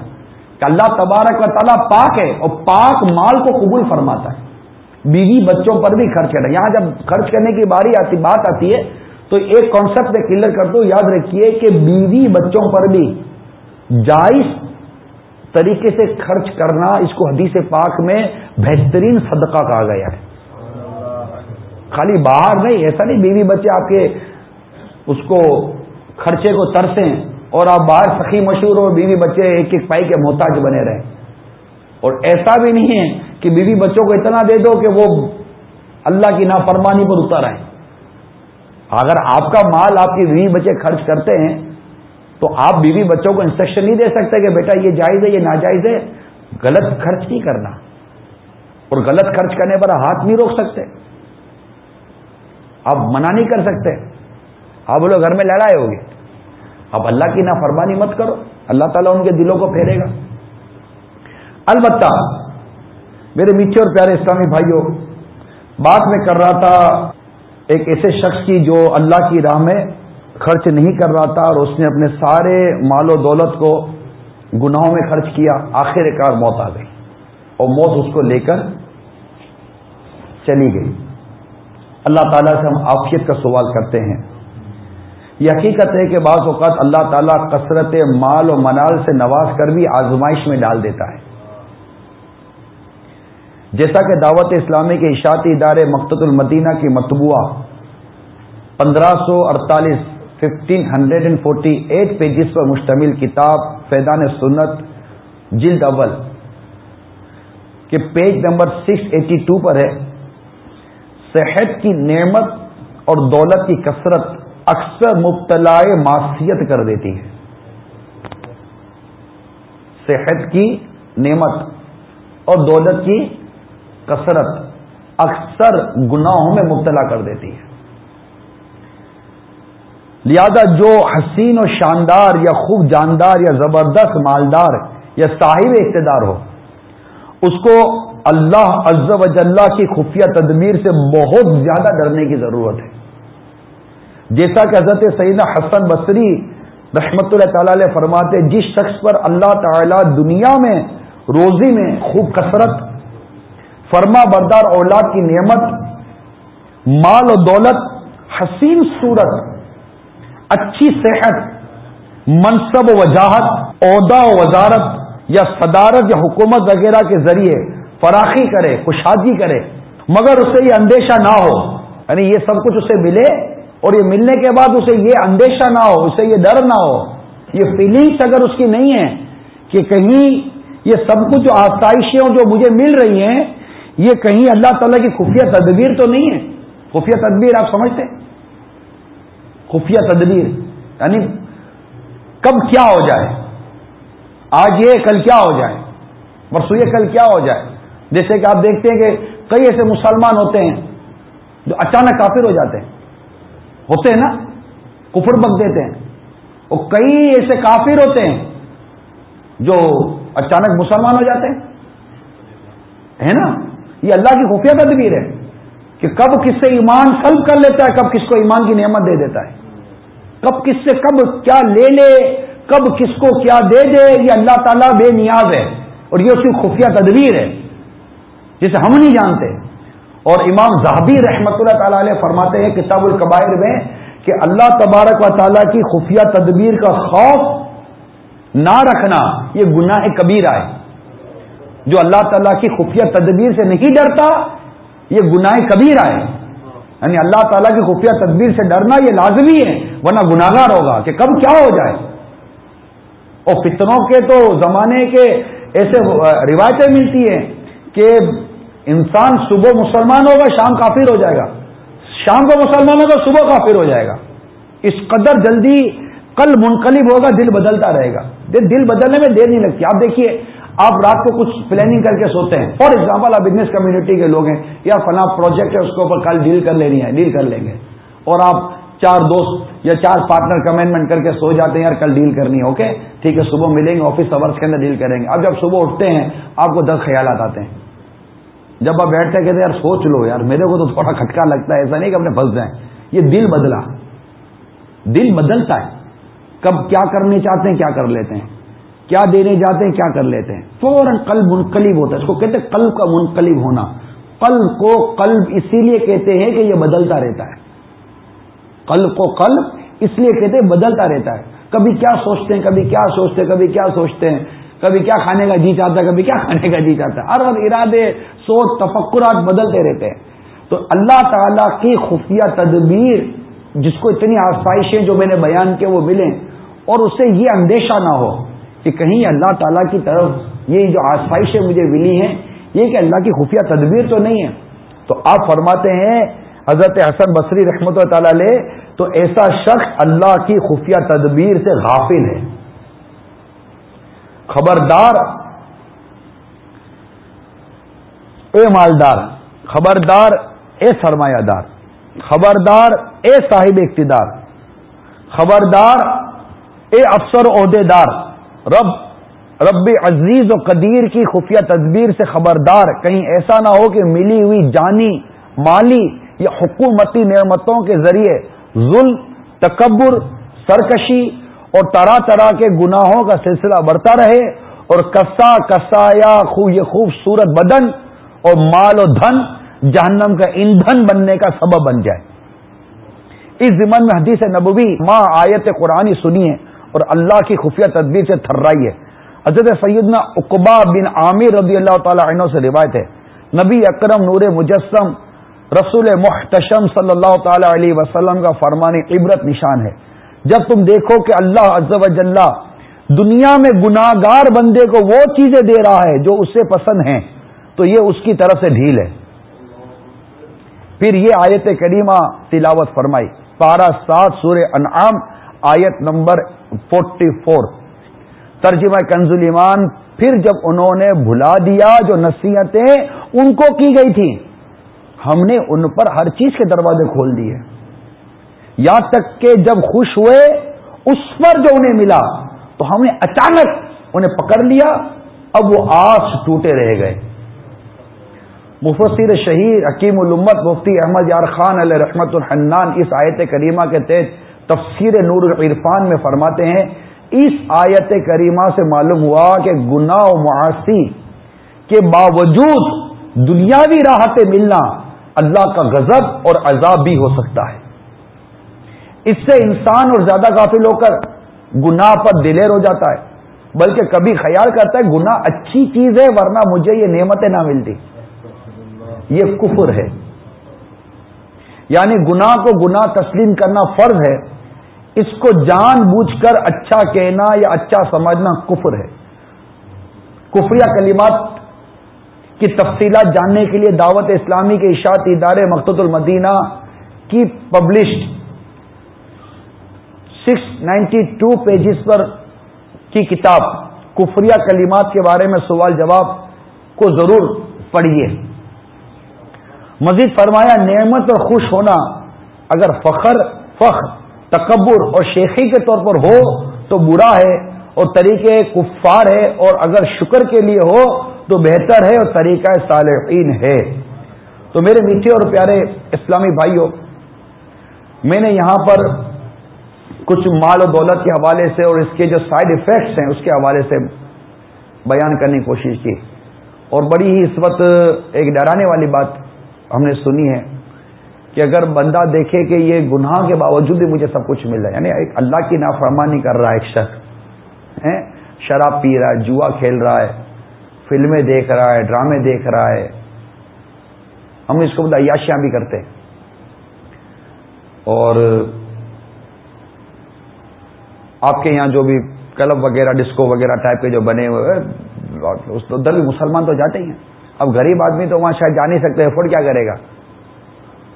کہ اللہ تبارک و تعالیٰ پاک ہے اور پاک مال کو قبول فرماتا ہے۔ بیوی بچوں پر بھی خرچ کرنا۔ یہاں جب خرچ کرنے کی باری آتی، بات آتی ہے، تو ایک کانسیپٹ میں کلیئر کر دو، یاد رکھیے کہ بیوی بچوں پر بھی جائز طریقے سے خرچ کرنا اس کو حدیث پاک میں بہترین صدقہ کہا گیا ہے۔ خالی باہر نہیں، ایسا نہیں بیوی بچے آپ کے اس کو خرچے کو ترسیں اور آپ باہر سخی مشہور ہو، بیوی بچے ایک ایک پائی کے محتاج بنے رہے اور ایسا بھی نہیں ہے کہ بیوی بچوں کو اتنا دے دو کہ وہ اللہ کی نافرمانی پر اتر آئے اگر آپ کا مال آپ کی بیوی بچے خرچ کرتے ہیں تو آپ بیوی بچوں کو انسٹرکشن نہیں دے سکتے کہ بیٹا یہ جائز ہے، یہ ناجائز ہے۔ غلط خرچ نہیں کرنا۔ اور غلط خرچ کرنے پر ہاتھ نہیں روک سکتے۔ آپ منع نہیں کر سکتے۔ آپ بولو گھر میں لڑائے ہوگے۔ اب اللہ کی نا فرمانی مت کرو۔ اللہ تعالیٰ ان کے دلوں کو پھیرے گا۔ البتہ میرے میٹھے اور پیارے اسلامی بھائیوں، بات میں کر رہا تھا ایک ایسے شخص کی جو اللہ کی راہ میں خرچ نہیں کر رہا تھا اور اس نے اپنے سارے مال و دولت کو گناہوں میں خرچ کیا، آخر کار موت آ گئی اور موت اس کو لے کر چلی گئی۔ اللہ تعالیٰ سے ہم آفیت کا سوال کرتے ہیں۔ یہ حقیقت ہے کہ بعض اوقات اللہ تعالیٰ کثرت مال و منال سے نواز کر بھی آزمائش میں ڈال دیتا ہے۔ جیسا کہ دعوت اسلامی کے اشاعتی ادارے مقت المدینہ کی مطبوعہ پندرہ سو اڑتالیس fifteen hundred and forty eight pages پر مشتمل کتاب فیضان سنت، جلد اول کے page number six eighty two پر ہے۔ صحت کی نعمت اور دولت کی کثرت اکثر مبتلا معاشیت کر دیتی ہے۔ صحت کی نعمت اور دولت کی کثرت اکثر گناہوں میں مبتلا کر دیتی ہے۔ لہذا جو حسین و شاندار یا خوب جاندار یا زبردست مالدار یا صاحب اقتدار ہو، اس کو اللہ عز و جلہ کی خفیہ تدبیر سے بہت زیادہ ڈرنے کی ضرورت ہے۔ جیسا کہ حضرت سیدنا حسن بصری رحمت اللہ تعالی علیہ فرماتے جس شخص پر اللہ تعالی دنیا میں، روزی میں خوب کثرت، فرما بردار اولاد کی نعمت، مال و دولت، حسین صورت اچھی صحت، منصب و وجاہت، عہدہ و وزارت یا صدارت یا حکومت وغیرہ کے ذریعے فراخی کرے خوشحادی کرے، مگر اسے یہ اندیشہ نہ ہو یعنی یہ سب کچھ اسے ملے اور یہ ملنے کے بعد اسے یہ اندیشہ نہ ہو، اسے یہ ڈر نہ ہو، یہ فیلنگس اگر اس کی نہیں ہے کہ کہیں یہ سب کچھ جو آسائشیں جو مجھے مل رہی ہیں، یہ کہیں اللہ تعالیٰ کی خفیہ تدبیر تو نہیں ہے؟ خفیہ تدبیر آپ سمجھتے ہیں؟ خفیہ تدبیر یعنی کب کیا ہو جائے؟ آج یہ کل کیا ہو جائے؟ پرسو یہ، کل کیا ہو جائے؟ جیسے کہ آپ دیکھتے ہیں کہ کئی ایسے مسلمان ہوتے ہیں جو اچانک کافر ہو جاتے ہیں۔ ہوتے ہیں نا؟ کفر بک دیتے ہیں۔ اور کئی ایسے کافر ہوتے ہیں جو اچانک مسلمان ہو جاتے ہیں۔ ہے نا؟ یہ اللہ کی خفیہ تدبیر ہے کہ کب کس سے ایمان سلب کر لیتا ہے، کب کس کو ایمان کی نعمت دے دیتا ہے۔ کب کس سے کب کیا لے لے، کب کس کو کیا دے دے، یہ اللہ تعالیٰ بے نیاز ہے اور یہ اس کی خفیہ تدبیر ہے، جسے ہم نہیں جانتے۔ اور امام زہبی رحمت اللہ تعالی علیہ فرماتے ہیں کتاب القبائر میں کہ اللہ تبارک و تعالیٰ کی خفیہ تدبیر کا خوف نہ رکھنا، یہ گناہ کبیرہ ہے۔ جو اللہ تعالیٰ کی خفیہ تدبیر سے نہیں ڈرتا، یہ گناہ کبیرہ ہے۔ یعنی اللہ تعالیٰ کی خفیہ تدبیر سے ڈرنا یہ لازمی ہے، ورنہ گناگار ہوگا کہ کب کیا ہو جائے۔ اور فتنوں کے تو زمانے کے ایسے روایتیں ملتی ہیں کہ انسان صبح مسلمان ہوگا، شام کافر ہو جائے گا۔ شام کو مسلمان ہوگا، صبح کافر ہو جائے گا۔ اس قدر جلدی کل منقلب ہوگا، دل بدلتا رہے گا۔ دل بدلنے میں دیر نہیں لگتی۔ آپ دیکھیے آپ رات کو کچھ پلاننگ کر کے سوتے ہیں۔ فار ایگزامپل آپ بزنس کمیونٹی کے لوگ ہیں یا فلاں پروجیکٹ ہے، اس کے اوپر کل ڈیل کر لینی ہے ڈیل کر لیں گے۔ اور آپ چار دوست یا چار پارٹنر کمینڈمنٹ کر کے سو جاتے ہیں، یار کل ڈیل کرنی ہے اوکے ٹھیک ہے، صبح ملیں گے آفس آورس کے اندر ڈیل کریں گے۔ اب جب صبح اٹھتے ہیں، آپ کو دس خیالات آتے ہیں۔ جب آپ بیٹھتے ہیں، کہتے ہیں، یار سوچ لو، یار میرے کو تو تھوڑا کھٹکا لگتا ہے، ایسا نہیں کہ اپنے پھنس جائیں۔ یہ دل بدلا۔ دل بدلتا ہے۔ کب کیا کرنے چاہتے ہیں، کیا کر لیتے ہیں۔ کیا دینے جاتے ہیں، کیا کر لیتے ہیں؟ فوراً قلب منقلب ہوتا ہے۔ اس کو کہتے ہیں قلب کا منقلب ہونا۔ قلب کو قلب اسی لیے کہتے ہیں کہ یہ بدلتا رہتا ہے۔ قلب کو قلب اس لیے کہتے ہیں بدلتا رہتا ہے۔ کبھی کیا سوچتے ہیں، کبھی کیا سوچتے ہیں، کبھی کیا سوچتے ہیں۔ کبھی کیا کھانے کا جی چاہتا ہے، کبھی کیا کھانے کا جی چاہتا ہے۔ ہر وقت ارادے، سوچ، تفکرات بدلتے رہتے ہیں۔ تو اللہ تعالی کی خفیہ تدبیر، جس کو اتنی آسائشیں جو میں نے بیان کیا وہ ملیں اور اس سے یہ اندیشہ نہ ہو۔ کہ کہیں اللہ تعالیٰ کی طرف یہ جو آسائشیں مجھے ملی ہیں، یہ کہ اللہ کی خفیہ تدبیر تو نہیں ہے۔ تو آپ فرماتے ہیں، حضرت حسن بصری رحمۃ اللہ تعالی علیہ، تو ایسا شخص اللہ کی خفیہ تدبیر سے غافل ہے۔ خبردار، اے مالدار، خبردار، اے سرمایہ دار، خبردار، اے صاحب اقتدار، خبردار، اے افسر عہدے دار رب رب عزیز و قدیر کی خفیہ تدبیر سے خبردار، کہیں ایسا نہ ہو کہ ملی ہوئی جانی، مالی یا حکومتی نعمتوں کے ذریعے ظلم، تکبر، سرکشی اور طرح طرح کے گناہوں کا سلسلہ بڑھتا رہے اور کسا کسا یا خو، یہ خوبصورت بدن اور مال و دھن جہنم کا ایندھن بننے کا سبب بن جائے۔ اس ضمن میں حدیث نبوی، ماں آیت قرآن سنیے۔ اور اللہ کی خفیہ تدبیر سے تھر رہی ہے۔ حضرت سیدنا اقبا بن عامر رضی اللہ تعالی عنہ سے روایت ہے۔ نبی اکرم نور مجسم رسول محتشم صلی اللہ تعالی علیہ وسلم کا فرمان عبرت نشان ہے۔ جب تم دیکھو کہ اللہ عز و جلہ دنیا میں گناگار بندے کو وہ چیزیں دے رہا ہے جو اسے پسند ہیں، تو یہ اس کی طرف سے ڈھیل ہے۔ پھر یہ آیت کریمہ تلاوت فرمائی۔ پارہ سات سور انعام، آیت نمبر فورٹی فور۔ ترجمہ کنزل ایمان، پھر جب انہوں نے بھلا دیا جو نصیحتیں ان کو کی گئی تھی ہم نے ان پر ہر چیز کے دروازے کھول دیے۔ یہاں تک کہ جب خوش ہوئے، اس پر جو انہیں ملا، تو ہم نے اچانک انہیں پکڑ لیا، اب وہ آس ٹوٹے رہ گئے۔ مفسر شہید حکیم الامت مفتی احمد یار خان علیہ رحمت الحنان اس آیت کریمہ کے تحت تفسیر نور العرفان میں فرماتے ہیں، اس آیت کریمہ سے معلوم ہوا کہ گناہ و معاشی کے باوجود دنیاوی راحتیں ملنا اللہ کا غضب اور عذاب بھی ہو سکتا ہے۔ اس سے انسان اور زیادہ غافل ہو کر گناہ پر دلیر ہو جاتا ہے، بلکہ کبھی خیال کرتا ہے، گناہ اچھی چیز ہے ورنہ مجھے یہ نعمتیں نہ ملتی۔ یہ کفر ہے۔ یعنی گناہ کو گناہ تسلیم کرنا فرض ہے۔ اس کو جان بوجھ کر اچھا کہنا یا اچھا سمجھنا کفر ہے۔ کفریہ کلمات کی تفصیلات جاننے کے لیے دعوت اسلامی کے اشاعت ادارے مقت المدینہ کی published six ninety two pages پر کی کتاب کفریہ کلمات کے بارے میں سوال جواب کو ضرور پڑھیے۔ مزید فرمایا، نعمت اور خوش ہونا اگر فخر فخر تکبر اور شیخی کے طور پر ہو تو برا ہے اور طریقے کفار ہے اور اگر شکر کے لیے ہو تو بہتر ہے اور طریقہ صالحین ہے۔ تو میرے میٹھے اور پیارے اسلامی بھائیوں، میں نے یہاں پر کچھ مال و دولت کے حوالے سے اور اس کے جو سائڈ افیکٹس ہیں اس کے حوالے سے بیان کرنے کی کوشش کی۔ اور بڑی ہی اس وقت ایک ڈرانے والی بات ہم نے سنی ہے۔ کہ اگر بندہ دیکھے کہ یہ گناہ کے باوجود بھی مجھے سب کچھ مل رہا ہے یعنی ایک اللہ کی نافرمانی کر رہا ہے ایک شخص شراب پی رہا ہے، جوا کھیل رہا ہے، فلمیں دیکھ رہا ہے، ڈرامے دیکھ رہا ہے۔ ہم اس کو عیاشیاں بھی کرتے ہیں۔ اور آپ کے یہاں جو بھی کلب وغیرہ، ڈسکو وغیرہ ٹائپ کے جو بنے ہوئے ادھر بھی مسلمان تو جاتے ہی ہیں۔ اب غریب آدمی تو وہاں شاید جا نہیں سکتے، افورڈ کیا کرے گا؟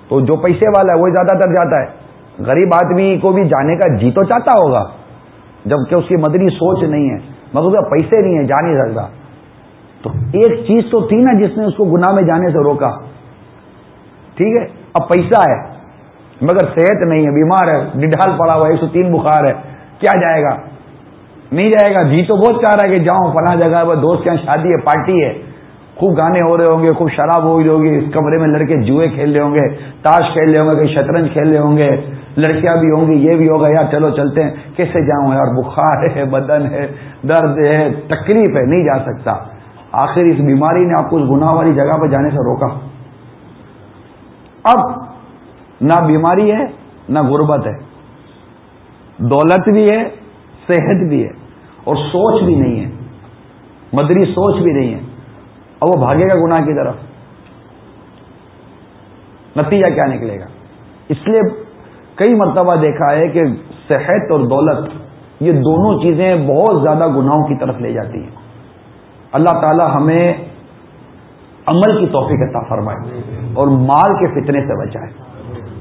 تو جو پیسے والا ہے وہی زیادہ تر جاتا ہے۔ غریب آدمی کو بھی جانے کا جی تو چاہتا ہوگا، جبکہ اس کی مدنی سوچ نہیں ہے۔ مگر پیسے نہیں ہیں جا نہیں سکتا۔ تو ایک چیز تو تھی نا جس نے اس کو گناہ میں جانے سے روکا۔ ٹھیک ہے، اب پیسہ ہے، مگر صحت نہیں ہے، بیمار ہے ڈڈال پڑا ہوا ہے، ایک سو تین بخار ہے۔ کیا جائے گا؟ نہیں جائے گا۔ جی تو بہت چاہ رہا ہے کہ جاؤں، فلاں جگہ وہ دوست کے یہاں شادی ہے، پارٹی ہے۔ خوب گانے ہو رہے ہوں گے، خوب شراب ہو رہی ہوگی، اس کمرے میں لڑکے جوئے کھیل رہے ہوں گے، تاش کھیل رہے ہوں گے، کہیں شطرنج کھیل رہے ہوں گے، لڑکیاں بھی ہوں گی، یہ بھی ہوگا، یار چلو چلتے ہیں، کیسے جاؤں یار؟ بخار ہے، بدن ہے، درد ہے، تکلیف ہے، نہیں جا سکتا۔ آخر اس بیماری نے آپ کو اس گناہ والی جگہ پہ جانے سے روکا۔ اب نہ بیماری ہے، نہ غربت ہے۔ دولت بھی ہے، صحت بھی ہے، اور سوچ بھی نہیں ہے۔ مدری سوچ بھی نہیں ہے۔ اور وہ بھاگے گا گناہ کی طرف۔ نتیجہ کیا نکلے گا؟ اس لیے کئی مرتبہ دیکھا ہے کہ صحت اور دولت، یہ دونوں چیزیں بہت زیادہ گناہوں کی طرف لے جاتی ہیں۔ اللہ تعالی ہمیں عمل کی توفیق عطا فرمائے اور مال کے فتنے سے بچائے۔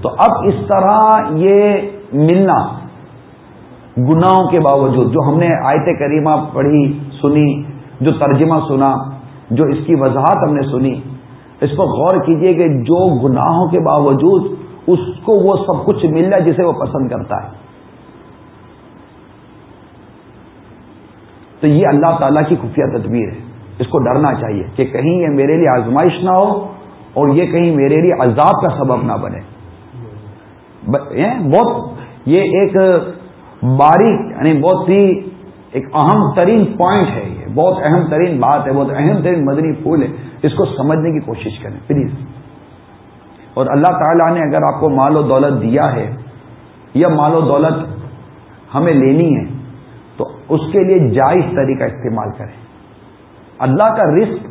تو اب اس طرح یہ ملنا گناہوں کے باوجود، جو ہم نے آیت کریمہ پڑھی، سنی، جو ترجمہ سنا جو اس کی وضاحت ہم نے سنی، اس پر غور کیجیے کہ جو گناہوں کے باوجود اس کو وہ سب کچھ مل رہا ہے جسے وہ پسند کرتا ہے۔ تو یہ اللہ تعالیٰ کی خفیہ تدبیر ہے۔ اس کو ڈرنا چاہیے کہ کہیں یہ میرے لیے آزمائش نہ ہو اور یہ کہیں میرے لیے عذاب کا سبب نہ بنے۔ بہت یہ ایک باریک یعنی بہت ہی ایک اہم ترین پوائنٹ ہے۔ یہ بہت اہم ترین بات ہے، بہت اہم ترین مدنی پھول ہے۔ اس کو سمجھنے کی کوشش کریں پلیز اور اللہ تعالیٰ نے اگر آپ کو مال و دولت دیا ہے یا مال و دولت ہمیں لینی ہے، تو اس کے لیے جائز طریقہ استعمال کریں۔ اللہ کا رسک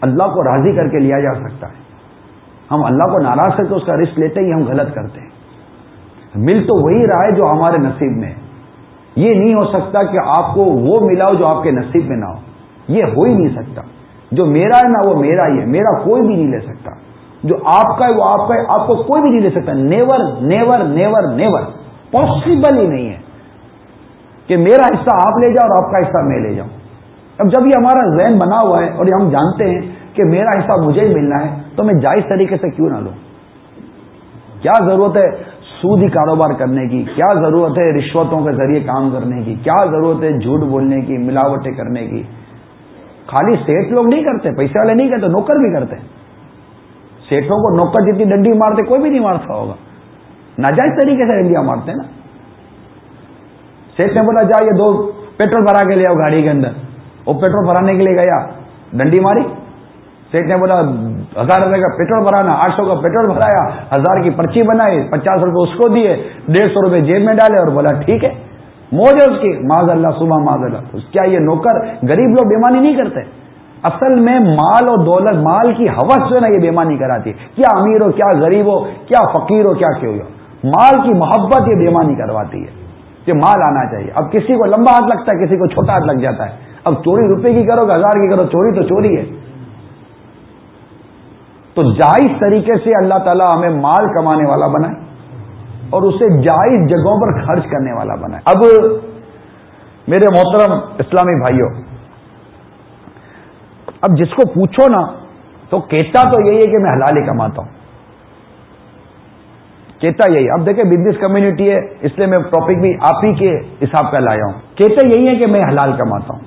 اللہ کو راضی کر کے لیا جا سکتا ہے۔ ہم اللہ کو ناراض کر کے اس کا رسک لیتے ہی ہم غلط کرتے ہیں۔ مل تو وہی رہا ہے جو ہمارے نصیب میں ہے۔ یہ نہیں ہو سکتا کہ آپ کو وہ ملا ہو جو آپ کے نصیب میں نہ ہو۔ یہ ہو ہی نہیں سکتا۔ جو میرا ہے نا وہ میرا ہی ہے۔ میرا کوئی بھی نہیں لے سکتا۔ جو آپ کا ہے وہ آپ کا ہے۔ آپ کو کوئی بھی نہیں لے سکتا۔ Never never never never possible ہی نہیں ہے کہ میرا حصہ آپ لے جاؤ اور آپ کا حصہ میں لے جاؤں۔ اب جب یہ ہمارا ذہن بنا ہوا ہے اور یہ ہم جانتے ہیں کہ میرا حصہ مجھے ہی ملنا ہے، تو میں جائز طریقے سے کیوں نہ لوں؟ کیا ضرورت ہے سودی کاروبار کرنے کی، کیا ضرورت ہے رشوتوں کے ذریعے کام کرنے کی؟ کیا ضرورت ہے جھوٹ بولنے کی، ملاوٹیں کرنے کی؟ خالی سیٹ لوگ نہیں کرتے، پیسے والے نہیں کرتے، نوکر بھی کرتے۔ سیٹوں کو نوکر جتنی ڈنڈی مارتے، کوئی بھی نہیں مارتا ہوگا۔ ناجائز طریقے سے ڈنڈیاں مارتے نا۔ سیٹ نے بولا، جا یہ دو پیٹرول بھرا کے لے آؤ گاڑی کے اندر۔ وہ پیٹرول بھرانے کے لیے گیا، ڈنڈی ماری۔ سیٹ نے بولا، ہزار روپے کا پیٹرول بھرانا، آٹھ سو کا پیٹرول بھرایا، ہزار کی پرچی بنائی، پچاس روپے اس کو دیے، ڈیڑھ سو روپے جیب میں ڈالے اور بولا، ٹھیک ہے، موج ہے اس کی۔ ماض اللہ، صبح ماض اللہ۔ کیا یہ نوکر غریب لوگ بیمانی نہیں کرتے؟ اصل میں مال اور دولت، مال کی حوث جو ہے نا، یہ بیمانی کراتی۔ ہے کیا امیر ہو، کیا غریب ہو، کیا فقیر ہو، کیا کیوں ہو۔ مال کی محبت یہ بیمانی کرواتی ہے کہ مال آنا چاہیے۔ اب کسی کو لمبا ہاتھ لگتا ہے، کسی کو چھوٹا ہاتھ لگ جاتا ہے۔ اب چوری روپے کی کرو، ہزار کی کرو، چوری تو چوری ہے۔ تو جائز طریقے سے اللہ تعالیٰ ہمیں مال کمانے والا بنائے اور اسے جائز جگہوں پر خرچ کرنے والا بنائے۔ اب میرے محترم اسلامی بھائیوں، اب جس کو پوچھو نا، تو کہتا تو یہی ہے کہ میں حلال ہی کماتا ہوں۔ کہتا یہی۔ اب دیکھیں بزنس کمیونٹی ہے، اس لیے میں ٹاپک بھی آپ ہی کے حساب کا لایا ہوں۔ کہتا یہی ہے کہ میں حلال کماتا ہوں۔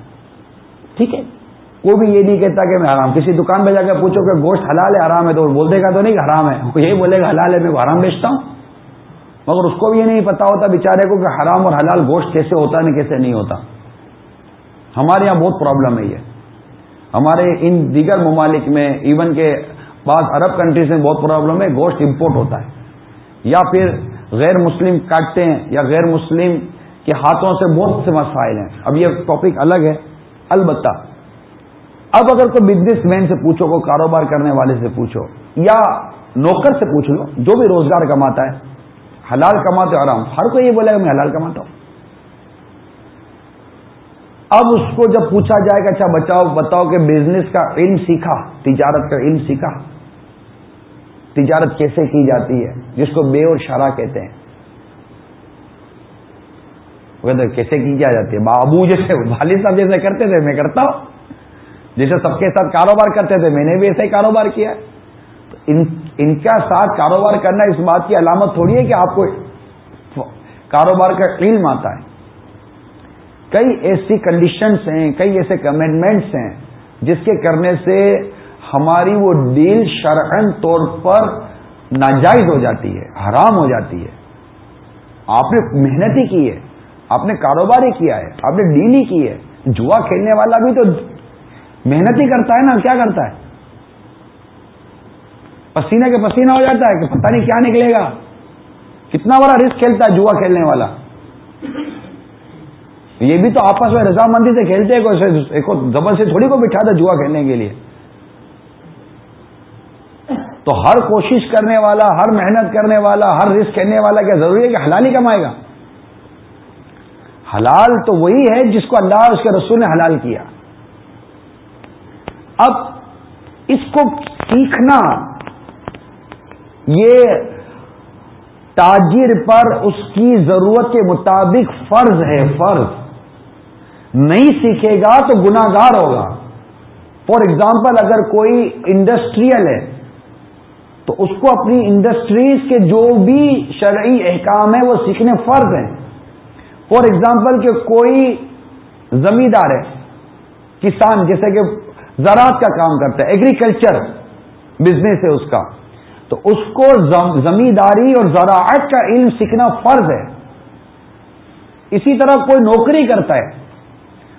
ٹھیک ہے؟ کوئی بھی یہ نہیں کہتا کہ میں حرام، کسی دکان پہ جا کے پوچھو کہ گوشت حلال ہے، حرام ہے، تو بول دے گا تو نہیں کہ حرام ہے۔ یہی بولے گا، حلال ہے، میں حرام بیچتا ہوں۔ مگر اس کو بھی یہ نہیں پتا ہوتا بےچارے کو کہ حرام اور حلال گوشت کیسے ہوتا ہے، کیسے نہیں ہوتا۔ ہمارے یہاں بہت پرابلم ہے یہ۔ ہمارے ان دیگر ممالک میں ایون کے بعض عرب کنٹریز میں بہت پرابلم ہے، گوشت امپورٹ ہوتا ہے۔ یا پھر غیر مسلم کاٹتے ہیں، یا غیر مسلم کے ہاتھوں سے بہت سے مسائل ہیں۔ اب یہ ٹاپک الگ ہے۔ البتہ اب اگر کوئی بزنس مین سے پوچھو، کوئی کاروبار کرنے والے سے پوچھو، یا نوکر سے پوچھ لو، جو بھی روزگار کماتا ہے، حلال کماتے آرام ہر کوئی یہ بولے گا، میں حلال کماتا ہوں۔ اب اس کو جب پوچھا جائے گا اچھا بچاؤ، بتاؤ کہ بزنس کا علم سیکھا، تجارت کا علم سیکھا۔ تجارت کیسے کی جاتی ہے؟ جس کو بے اور شرح کہتے ہیں۔ کیسے کی جاتی ہے؟ بابو جیسے، والد صاحب جیسے کرتے تھے، میں کرتا ہوں۔ جیسے سب کے ساتھ کاروبار کرتے تھے، میں نے بھی ایسا ہی کاروبار کیا۔ تو ان ان کا ساتھ کاروبار کرنا اس بات کی علامت تھوڑی ہے کہ آپ کو کاروبار کا علم آتا ہے۔ کئی ایسی کنڈیشنز ہیں، کئی ایسے کمٹمنٹس ہیں جس کے کرنے سے ہماری وہ ڈیل شرعن طور پر ناجائز ہو جاتی ہے، حرام ہو جاتی ہے۔ آپ نے محنت ہی کی ہے، آپ نے کاروبار ہی کیا ہے، آپ نے ڈیل ہی کی ہے۔ جوا کھیلنے والا بھی تو محنت ہی کرتا ہے نا، کیا کرتا ہے؟ پسینہ کے پسینہ ہو جاتا ہے کہ پتہ نہیں کیا نکلے گا۔ کتنا بڑا رسک کھیلتا ہے جوا کھیلنے والا۔ یہ بھی تو آپس میں رضامندی سے کھیلتے ہیں زبر سے تھوڑی کو بٹھاتا جوا کھیلنے کے لیے۔ تو ہر کوشش کرنے والا، ہر محنت کرنے والا، ہر رسک کھیلنے والا کیا ضروری ہے کہ حلال ہی کمائے گا؟ حلال تو وہی ہے جس کو اللہ اس کے رسول نے حلال کیا۔ اب اس کو سیکھنا، یہ تاجر پر اس کی ضرورت کے مطابق فرض ہے، فرض۔ نہیں سیکھے گا تو گناگار ہوگا۔ فار ایگزامپل اگر کوئی انڈسٹریل ہے، تو اس کو اپنی انڈسٹریز کے جو بھی شرعی احکام ہیں، وہ سیکھنے فرض ہیں۔ فار ایگزامپل کہ کوئی زمیندار ہے، کسان، جیسے کہ زراعت کا کام کرتا ہے ایگریکلچر بزنس ہے اس کا۔ تو اس کو زمینداری اور زراعت کا علم سیکھنا فرض ہے۔ اسی طرح کوئی نوکری کرتا ہے،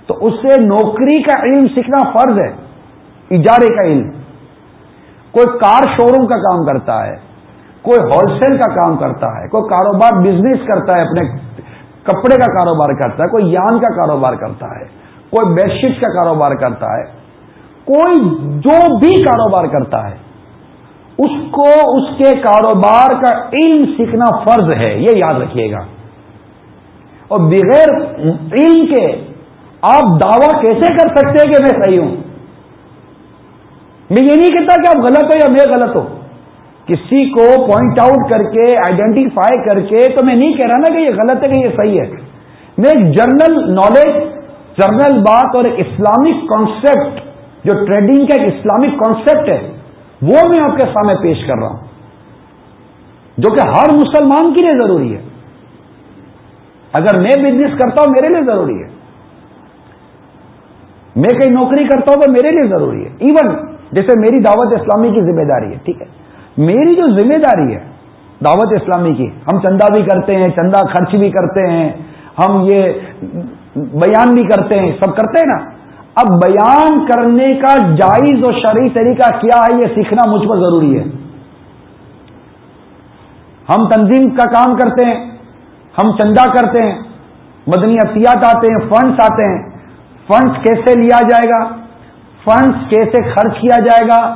تو اس سے نوکری کا علم سیکھنا فرض ہے، اجارے کا علم۔ کوئی کار شو روم کا کام کرتا ہے، کوئی ہول سیل کا کام کرتا ہے، کوئی کاروبار بزنس کرتا ہے، اپنے کپڑے کا کاروبار کرتا ہے، کوئی یان کا کاروبار کرتا ہے، کوئی بیڈ شیٹ کا کاروبار کرتا ہے۔ کوئی جو بھی کاروبار کرتا ہے، اس کو، اس کے کاروبار کا علم سیکھنا فرض ہے، یہ یاد رکھیے گا۔ اور بغیر علم کے آپ دعوی کیسے کر سکتے ہیں کہ میں صحیح ہوں؟ میں یہ نہیں کہتا کہ آپ غلط ہو یا میں غلط ہوں۔ کسی کو پوائنٹ آؤٹ کر کے آئیڈینٹیفائی کر کے تو میں نہیں کہہ رہا نا کہ یہ غلط ہے، کہ یہ صحیح ہے۔ میں ایک جرنل نالج جرنل بات اور ایک اسلامک کانسیپٹ جو ٹریڈنگ کا ایک اسلامک کانسیپٹ ہے، وہ میں آپ کے سامنے پیش کر رہا ہوں۔ جو کہ ہر مسلمان کے لیے ضروری ہے۔ اگر میں بزنس کرتا ہوں، میرے لیے ضروری ہے۔ میں کہیں نوکری کرتا ہوں، تو میرے لیے ضروری ہے۔ ایون جیسے میری دعوت اسلامی کی ذمہ داری ہے، ٹھیک ہے۔ میری جو ذمہ داری ہے دعوت اسلامی کی، ہم چندہ بھی کرتے ہیں، چندہ خرچ بھی کرتے ہیں، ہم یہ بیان بھی کرتے ہیں، سب کرتے ہیں نا۔ اب بیان کرنے کا جائز اور شرعی طریقہ کیا ہے یہ سیکھنا مجھ پر ضروری ہے۔ ہم تنظیم کا کام کرتے ہیں، ہم چندہ کرتے ہیں مدنی احتیاط آتے ہیں فنڈس آتے ہیں۔ فنڈس کیسے لیا جائے گا؟ فنڈس کیسے خرچ کیا جائے گا؟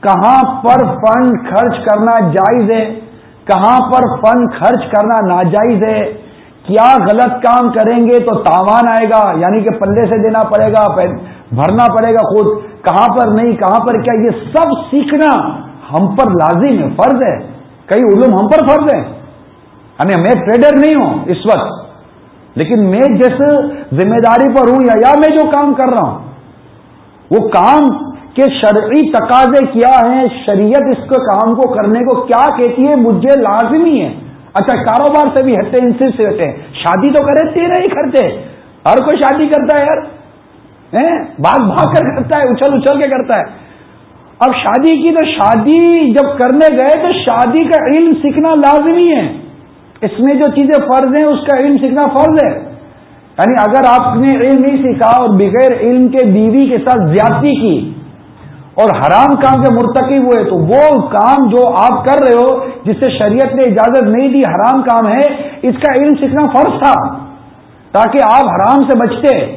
کہاں پر فنڈ خرچ کرنا جائز ہے؟ کہاں پر فنڈ خرچ کرنا ناجائز ہے؟ کیا غلط کام کریں گے تو تاوان آئے گا یعنی کہ پلے سے دینا پڑے گا بھرنا پڑے گا خود۔ کہاں پر نہیں، کہاں پر کیا؟ یہ سب سیکھنا ہم پر لازم ہے، فرض ہے۔ کئی علوم ہم پر فرض ہے یعنی میں ٹریڈر نہیں ہوں اس وقت، لیکن میں جس ذمہ داری پر ہوں یا میں جو کام کر رہا ہوں، وہ کام کہ شرعی تقاضے کیا ہیں؟ شریعت اس کے کام کو کرنے کو کیا کہتی ہے؟ مجھے لازمی ہے۔ اچھا کاروبار سے بھی ہٹے ان سے ہٹے شادی تو کرے، تیرے ہی کرتے ہر کوئی شادی کرتا ہے یار۔ بھاگ بھاگ کر کرتا ہے، اچھل اچھل کے کرتا ہے۔ اب شادی کی تو شادی جب کرنے گئے تو شادی کا علم سیکھنا لازمی ہے۔ اس میں جو چیزیں فرض ہیں، اس کا علم سیکھنا فرض ہے۔ یعنی اگر آپ نے علم نہیں سیکھا اور بغیر علم کے بیوی کے ساتھ زیادتی کی اور حرام کام کے مرتکب ہوئے تو وہ کام جو آپ کر رہے ہو، جس سے شریعت نے اجازت نہیں دی، حرام کام ہے، اس کا علم سیکھنا فرض تھا تاکہ آپ حرام سے بچتے۔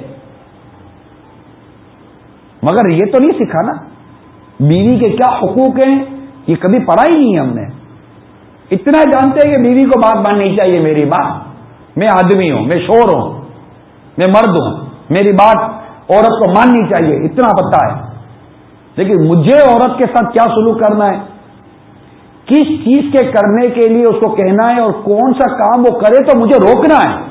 مگر یہ تو نہیں سیکھا نا۔ بیوی کے کیا حقوق ہیں؟ یہ کبھی پڑھا ہی نہیں ہے ہم نے۔ اتنا جانتے ہیں کہ بیوی کو بات ماننی چاہیے، میری بات۔ میں آدمی ہوں، میں شور ہوں، میں مرد ہوں، میری بات عورت کو ماننی چاہیے، اتنا پتا ہے۔ لیکن مجھے عورت کے ساتھ کیا سلوک کرنا ہے؟ کس چیز کے کرنے کے لیے اس کو کہنا ہے اور کون سا کام وہ کرے تو مجھے روکنا ہے؟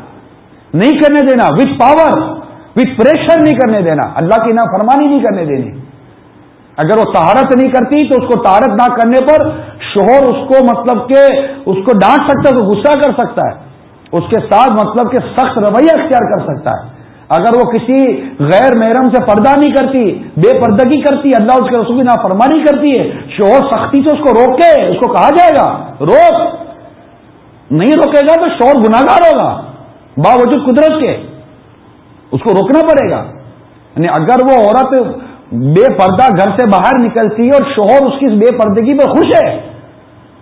نہیں کرنے دینا وتھ پاور وتھ پریشر نہیں کرنے دینا۔ اللہ کی نافرمانی نہیں کرنے دینی۔ اگر وہ تہارت نہیں کرتی تو اس کو تہارت نہ کرنے پر شوہر اس کو مطلب کہ اس کو ڈانٹ سکتا ہے تو غصہ کر سکتا ہے۔ اس کے ساتھ مطلب کہ سخت رویہ اختیار کر سکتا ہے۔ اگر وہ کسی غیر محرم سے پردہ نہیں کرتی، بے پردگی کرتی، اللہ اس کے رسول کی نافرمانی کرتی ہے شوہر سختی سے اس کو روکے، اس کو کہا جائے گا، روک۔ نہیں روکے گا تو شوہر گناگار ہوگا، باوجود قدرت کے۔ اس کو روکنا پڑے گا۔ یعنی اگر وہ عورت بے پردہ گھر سے باہر نکلتی ہے اور شوہر اس کی بے پردگی پہ خوش ہے،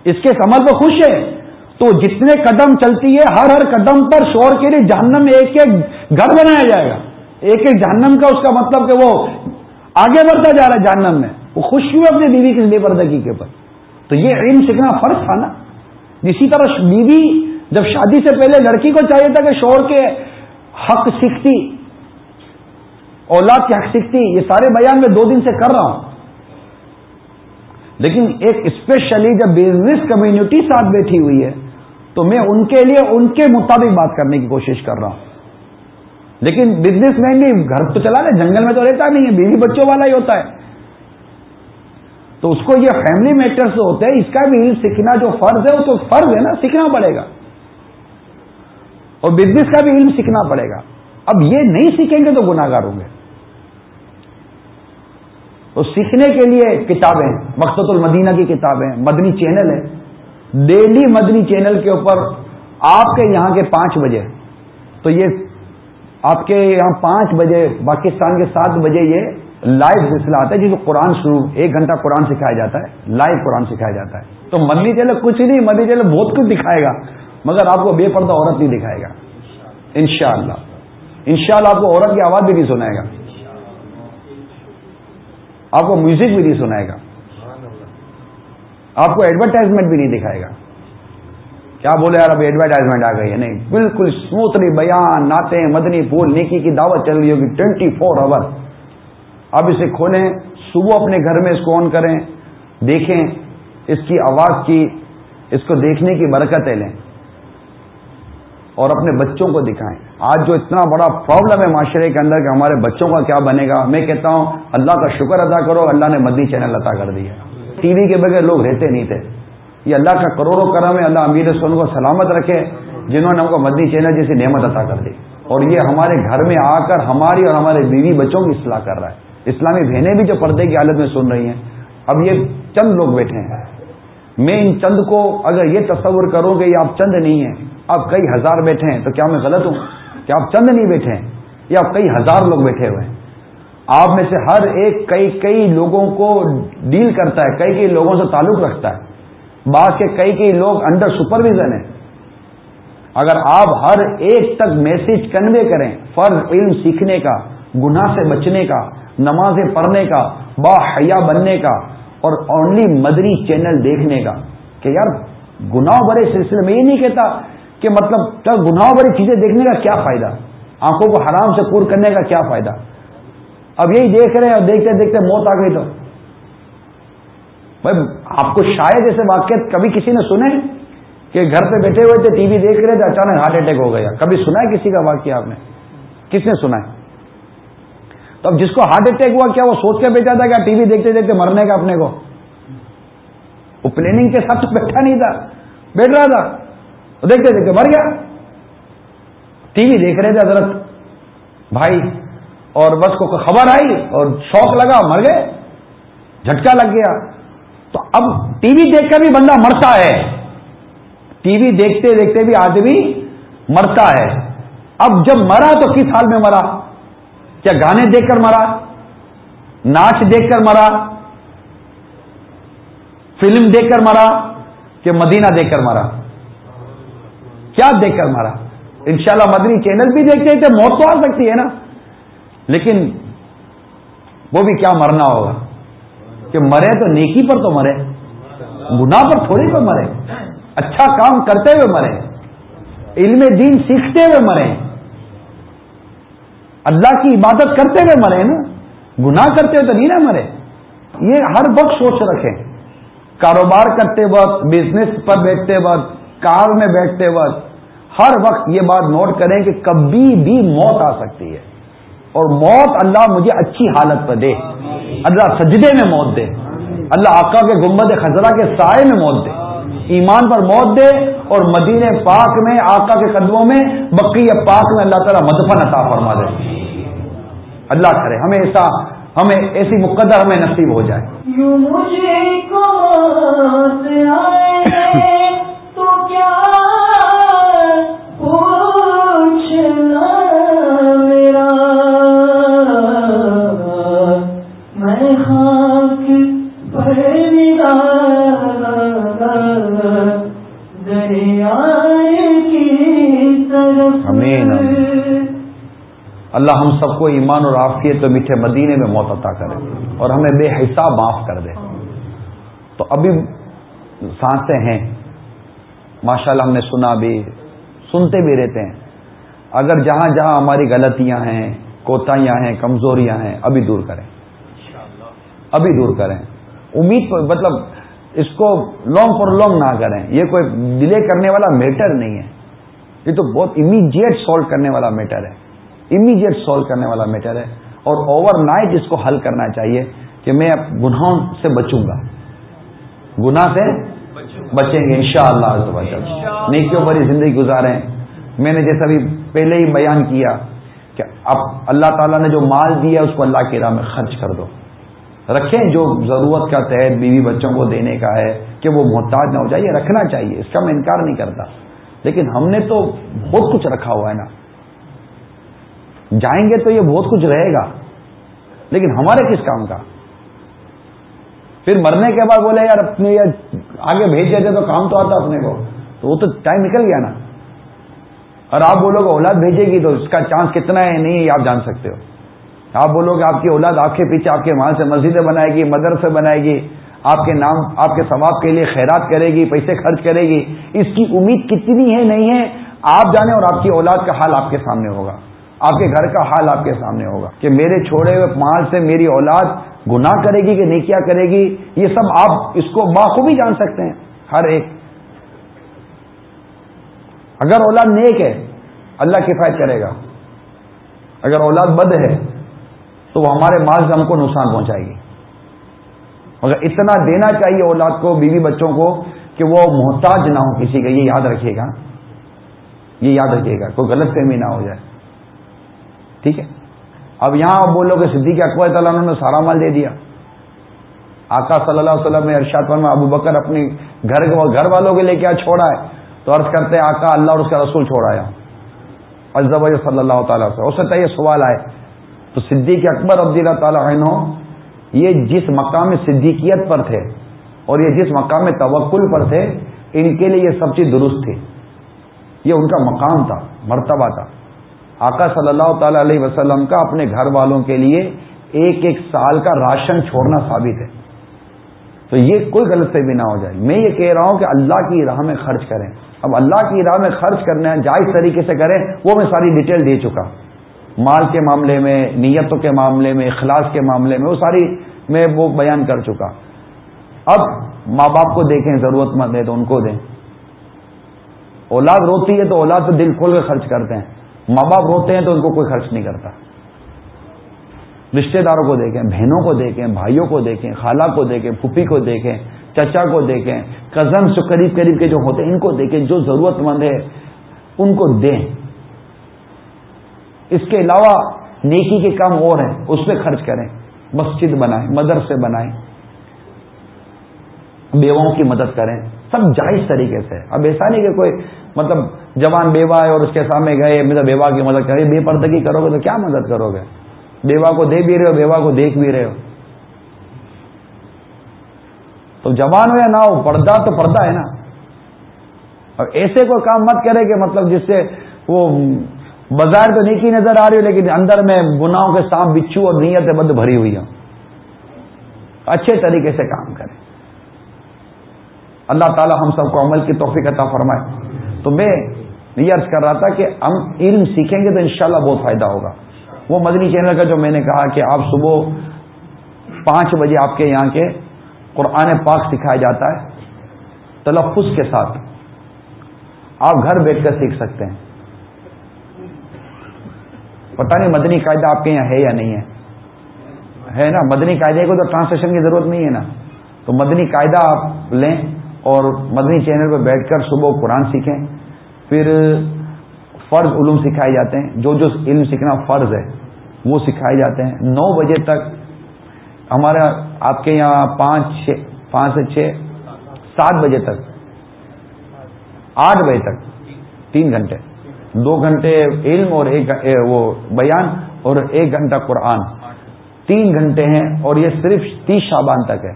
اس کے سمر پہ خوش ہے تو جتنے قدم چلتی ہے، ہر ہر قدم پر شوہر کے لیے جہنم میں ایک ایک گھر بنایا جائے گا۔ ایک ایک جہنم کا اس کا مطلب کہ وہ آگے بڑھتا جا رہا ہے جہنم میں۔ وہ خوش ہوئے اپنی بیوی کی بے پردگی کے اوپر۔ تو یہ علم سیکھنا فرض تھا نا۔ اسی طرح بیوی جب شادی سے پہلے لڑکی کو چاہیے تھا کہ شوہر کے حق سیکھتی، اولاد کی حق سیکھتی، یہ سارے بیان میں دو دن سے کر رہا ہوں۔ لیکن ایک اسپیشلی جب بزنس کمیونٹی ساتھ بیٹھی ہوئی ہے تو میں ان کے لیے ان کے مطابق بات کرنے کی کوشش کر رہا ہوں۔ لیکن بزنس مین بھی گھر تو چلا رہے جنگل میں تو رہتا نہیں ہے، بیوی بچوں والا ہی ہوتا ہے۔ تو اس کو یہ فیملی میٹرز ہوتے ہیں، اس کا بھی سیکھنا جو فرض ہے، وہ تو فرض ہے نا، سیکھنا پڑے گا۔ اور بزنس کا بھی علم سیکھنا پڑے گا۔ اب یہ نہیں سیکھیں گے تو گناگار ہوں گے۔ تو سیکھنے کے لیے کتابیں، مقصد المدینہ کی کتابیں، مدنی چینل ہے ڈیلی مدنی چینل کے اوپر آپ کے یہاں کے پانچ بجے تو یہ آپ کے یہاں پانچ بجے، پاکستان کے سات بجے یہ لائیو سلسلہ آتا ہے، جس کو قرآن شروع، ایک گھنٹہ قرآن سکھایا جاتا ہے، لائیو قرآن سکھایا جاتا ہے۔ تو مدنی چینل کچھ نہیں، مدنی چینل بہت کچھ دکھائے گا، مگر آپ کو بے پردہ عورت نہیں دکھائے گا۔ انشاءاللہ۔ انشاءاللہ آپ کو عورت کی آواز بھی نہیں سنائے گا۔ آپ کو میوزک بھی نہیں سنائے گا۔ آپ کو ایڈورٹائزمنٹ بھی نہیں دکھائے گا۔ کیا بولے یار، اب ایڈورٹائزمنٹ آ گئی ہے؟ نہیں، بالکل اسموتھلی بیان ناتے مدنی پھول، نیکی کی دعوت چل رہی ہوگی ٹوینٹی فور آور اب اسے کھولیں، صبح اپنے گھر میں اس کو آن کریں، دیکھیں اس کی آواز کی، اس کو دیکھنے کی برکتیں لیں اور اپنے بچوں کو دکھائیں۔ آج جو اتنا بڑا پرابلم ہے معاشرے کے اندر کہ ہمارے بچوں کا کیا بنے گا؟ میں کہتا ہوں، اللہ کا شکر ادا کرو، اللہ نے مدنی چینل عطا کر دیا۔ ٹی وی کے بغیر لوگ رہتے نہیں تھے۔ یہ اللہ کا کروڑوں کرم ہے، اللہ امیر سن کو سلامت رکھے، جنہوں نے ہم کو مدنی چینل جیسی نعمت عطا کر دی۔ اور یہ ہمارے گھر میں آ کر ہماری اور ہمارے بیوی بچوں کی اصلاح کر رہا ہے۔ اسلامی بہنیں بھی جو پردے کی حالت میں سن رہی ہیں، اب یہ چند لوگ بیٹھے ہیں۔ میں ان چند کو اگر یہ تصور کروں کہ یہ آپ چند نہیں ہیں، آپ کئی ہزار بیٹھے ہیں تو کیا میں غلط ہوں؟ کہ آپ چند نہیں بیٹھے ہیں؟ یا آپ کئی ہزار لوگ بیٹھے ہوئے ہیں۔ آپ میں سے ہر ایک کئی کئی لوگوں کو ڈیل کرتا ہے، کئی کئی لوگوں سے تعلق رکھتا ہے۔ بعض کے کئی کئی لوگ انڈر سپرویژن ہیں۔ اگر آپ ہر ایک تک میسج کنوے کریں فرض علم سیکھنے کا، گناہ سے بچنے کا، نمازیں پڑھنے کا، با حیا بننے کا، اور اونلی مدری چینل دیکھنے کا، کہ یار گناہ بڑے سلسلے میں یہ نہیں کہتا کہ مطلب کیا گناہ بڑی چیزیں دیکھنے کا کیا فائدہ؟ آنکھوں کو حرام سے پور کرنے کا کیا فائدہ؟ اب یہی دیکھ رہے ہیں اور دیکھتے دیکھتے موت آ گئی تو۔ بھائی، آپ کو شاید ایسے واقع کبھی کسی نے سنے کہ گھر پہ بیٹھے ہوئے تھے، ٹی وی دیکھ رہے تھے، اچانک ہارٹ اٹیک ہو گیا۔ کبھی سنا ہے کسی کا واقعہ آپ نے؟ کس نے سنا ہے؟ تو اب جس کو ہارٹ اٹیک ہوا، کیا وہ سوچ کے بیٹھا تھا کہ ٹی وی دیکھتے دیکھتے مرنے کا اپنے کو؟ وہ پلاننگ کے ساتھ بیٹھا نہیں تھا، بیٹھ رہا تھا۔ دیکھتے دیکھتے مر گیا۔ ٹی وی دیکھ رہے تھے، حضرت بھائی اور بس کو خبر آئی اور شوق لگا، مر گئے۔ جھٹکا لگ گیا۔ تو اب ٹی وی دیکھ کر بھی بندہ مرتا ہے۔ ٹی وی دیکھتے دیکھتے بھی آدمی مرتا ہے۔ اب جب مرا تو کس حال میں مرا؟ کیا گانے دیکھ کر مرا؟ ناچ دیکھ کر مرا؟ فلم دیکھ کر مرا؟ کہ مدینہ دیکھ کر مرا؟ کیا دیکھ کر مارا انشاءاللہ مدنی چینل بھی دیکھتے تھے موت تو آ سکتی ہے نا۔ لیکن وہ بھی کیا مرنا ہوگا؟ کہ مرے تو نیکی پر تو مرے، گناہ پر تھوڑی پر مرے اچھا کام کرتے ہوئے مرے، علم دین سیکھتے ہوئے مرے، اللہ کی عبادت کرتے ہوئے مرے نا، گناہ کرتے ہوئے تو نہیں نا مرے۔ یہ ہر وقت سوچ رکھے کاروبار کرتے وقت بزنس پر بیٹھتے وقت، کار میں بیٹھتے وقت، ہر وقت یہ بات نوٹ کریں کہ کبھی بھی موت آ سکتی ہے۔ اور موت اللہ مجھے اچھی حالت پہ دے۔ اللہ سجدے میں موت دے۔ اللہ آقا کے گمبد خزرہ کے سائے میں موت دے۔ ایمان پر موت دے اور مدینہ پاک میں، آقا کے قدموں میں بقی پاک میں اللہ تعالیٰ مدفن عطا فرما دے۔ اللہ کرے، ہمیں ایسا، ہمیں ایسی مقدر، ہمیں نصیب ہو جائے۔ اللہ ہم سب کو ایمان اور آفیت تو میٹھے مدینے میں موت عطا کرے اور ہمیں بے حساب معاف کر دے۔ تو ابھی سانسیں ہیں۔ ماشاءاللہ ہم نے سنا بھی سنتے بھی رہتے ہیں۔ اگر جہاں جہاں ہماری غلطیاں ہیں کوتاہیاں ہیں کمزوریاں ہیں ابھی دور کریں۔ ابھی دور کریں۔ امید مطلب اس کو لانگ فار لانگ نہ کریں۔ یہ کوئی ڈیلے کرنے والا میٹر نہیں ہے۔ یہ تو بہت امیڈیٹ سالو کرنے والا میٹر ہے۔ امیڈیٹ سالو کرنے والا میٹر ہے اور اوور نائٹ اس کو حل کرنا چاہیے کہ میں گناہوں سے بچوں گا۔ گناہ سے بچیں گے ان شاء اللہ نیکیوں بڑی زندگی گزاریں۔ میں نے جیسا بھی پہلے ہی بیان کیا کہ اب اللہ تعالیٰ نے جو مال دیا اس کو اللہ کی راہ میں خرچ کر دو۔ رکھیں جو ضرورت کا تحت بیوی بچوں کو دینے کا ہے کہ وہ محتاج نہ ہو جائے رکھنا چاہیے، اس کا میں انکار نہیں کرتا۔ لیکن ہم نے تو بہت کچھ رکھا ہوا ہے نا۔ جائیں گے تو یہ بہت کچھ رہے گا۔ لیکن ہمارے کس کام کا؟ پھر مرنے کے بعد بولے، یار، اپنے یہ آگے بھیج دیتے تو کام تو آتا اپنے کو۔ تو وہ تو ٹائم نکل گیا نا۔ اور آپ بولو گے اولاد بھیجے گی تو اس کا چانس کتنا ہے؟ نہیں، آپ جان سکتے ہو۔ آپ بولو گے آپ کی اولاد آپ کے پیچھے، آپ کے وہاں سے مسجدیں بنائے گی، مدرسے بنائے گی۔ آپ کے نام، آپ کے ثواب کے لیے خیرات کرے گی، پیسے خرچ کرے گی۔ اس کی امید کتنی ہے؟ نہیں ہے۔ آپ جانے اور آپ کی اولاد کا حال آپ کے سامنے ہوگا۔ آپ کے گھر کا حال آپ کے سامنے ہوگا کہ میرے چھوڑے ہوئے مال سے میری اولاد گناہ کرے گی کہ نہیں کیا کرے گی، یہ سب آپ اس کو باخوبی جان سکتے ہیں، ہر ایک۔ اگر اولاد نیک ہے، اللہ کفایت کرے گا۔ اگر اولاد بد ہے، تو وہ ہمارے مال سے ہم کو نقصان پہنچائے گی۔ مگر اتنا دینا چاہیے اولاد کو، بیوی بچوں کو، کہ وہ محتاج نہ ہو کسی کا یہ یاد رکھیے گا۔ یہ یاد رکھیے گا، کوئی غلط فہمی نہ ہو جائے۔ ٹھیک ہے؟ اب یہاں آپ بولو کہ صدیق اکبر تعالیٰ نے سارا مال دے دیا۔ آقا صلی اللہ علیہ وسلم نے ارشاد میں ابو بکر اپنی گھر گھر والوں کے لیے کیا چھوڑا ہے؟ تو عرض کرتے آقا اللہ اور اس کا رسول چھوڑایا الزب صلی اللہ تعالیٰ سے۔ اس سے یہ سوال آئے، تو صدیق اکبر عبد اللہ تعالیٰ عنہ یہ جس مقام صدیقیت پر تھے اور یہ جس مقام توکل پر تھے، ان کے لیے یہ سب چیز درست تھی۔ یہ ان کا مقام تھا، مرتبہ تھا۔ آقا صلی اللہ تعالی علیہ وسلم کا اپنے گھر والوں کے لیے ایک ایک سال کا راشن چھوڑنا ثابت ہے۔ تو یہ کوئی غلط سے بھی نہ ہو جائے۔ میں یہ کہہ رہا ہوں کہ اللہ کی راہ میں خرچ کریں۔ اب اللہ کی راہ میں خرچ کرنا ہے جائز طریقے سے کریں، وہ میں ساری ڈیٹیل دے چکا۔ مال کے معاملے میں، نیتوں کے معاملے میں، اخلاص کے معاملے میں، وہ ساری میں وہ بیان کر چکا۔ اب ماں باپ کو دیکھیں، ضرورت مند ہے تو ان کو دیں۔ اولاد روتی ہے تو اولاد تو دل کھول کے خرچ کرتے ہیں۔ ماں باپ روتے ہیں تو ان کو کوئی خرچ نہیں کرتا۔ رشتے داروں کو دیکھیں، بہنوں کو دیکھیں، بھائیوں کو دیکھیں، خالہ کو دیکھیں، پھوپھی کو دیکھیں، چچا کو دیکھیں، کزن جو قریب قریب کے جو ہوتے ہیں، ان کو دیکھیں، جو ضرورت مند ہے، ان کو دیں۔ اس کے علاوہ نیکی کے کام اور ہیں، اس پہ خرچ کریں۔ مسجد بنائیں، مدرسے بنائیں۔ بیواؤں کی مدد کریں۔ سب جائز طریقے سے۔ اب ایسا نہیں کہ کوئی مطلب جوان بیوہ ہے اور اس کے سامنے گئے مطلب بیوہ کی مدد کرے، بے پردگی کرو گے تو کیا مدد کرو گے بیوہ کو دے بھی رہے ہو، بیوہ کو دیکھ بھی رہے ہو۔ تو جوان ہو یا نہ ہو، پردہ تو پردہ ہے نا۔ اور ایسے کوئی کام مت کرے کہ مطلب جس سے وہ بازار تو نیکی نظر آ رہی ہو، لیکن اندر میں گناہوں کے سانپ بچھو اور نیت بند بھری ہوئی ہوں۔ اچھے طریقے سے کام۔ اللہ تعالی ہم سب کو عمل کی توفیق عطا فرمائے۔ تو میں یہ عرض کر رہا تھا کہ ہم علم سیکھیں گے تو انشاءاللہ بہت فائدہ ہوگا۔ وہ مدنی چینل کا جو میں نے کہا کہ آپ صبح پانچ بجے آپ کے یہاں کے قرآن پاک سکھایا جاتا ہے، تلفظ کے ساتھ۔ آپ گھر بیٹھ کر سیکھ سکتے ہیں۔ پتہ نہیں مدنی قاعدہ آپ کے یہاں ہے یا نہیں ہے۔ ہے نا؟ مدنی قاعدے کو تو ٹرانسلیشن کی ضرورت نہیں ہے نا۔ تو مدنی قاعدہ آپ لیں۔ اور مدنی چینل پہ بیٹھ کر صبح قرآن سیکھیں، پھر فرض علوم سکھائے جاتے ہیں۔ جو جو علم سیکھنا فرض ہے، وہ سکھائے جاتے ہیں۔ نو بجے تک ہمارا، آپ کے یہاں پانچ چھ، پانچ سے چھ، سات بجے تک۔ آٹھ بجے تک۔ تین گھنٹے۔ دو گھنٹے علم اور ایک وہ بیان اور ایک گھنٹہ قرآن۔ تین گھنٹے ہیں اور یہ صرف تیس شابان تک ہے۔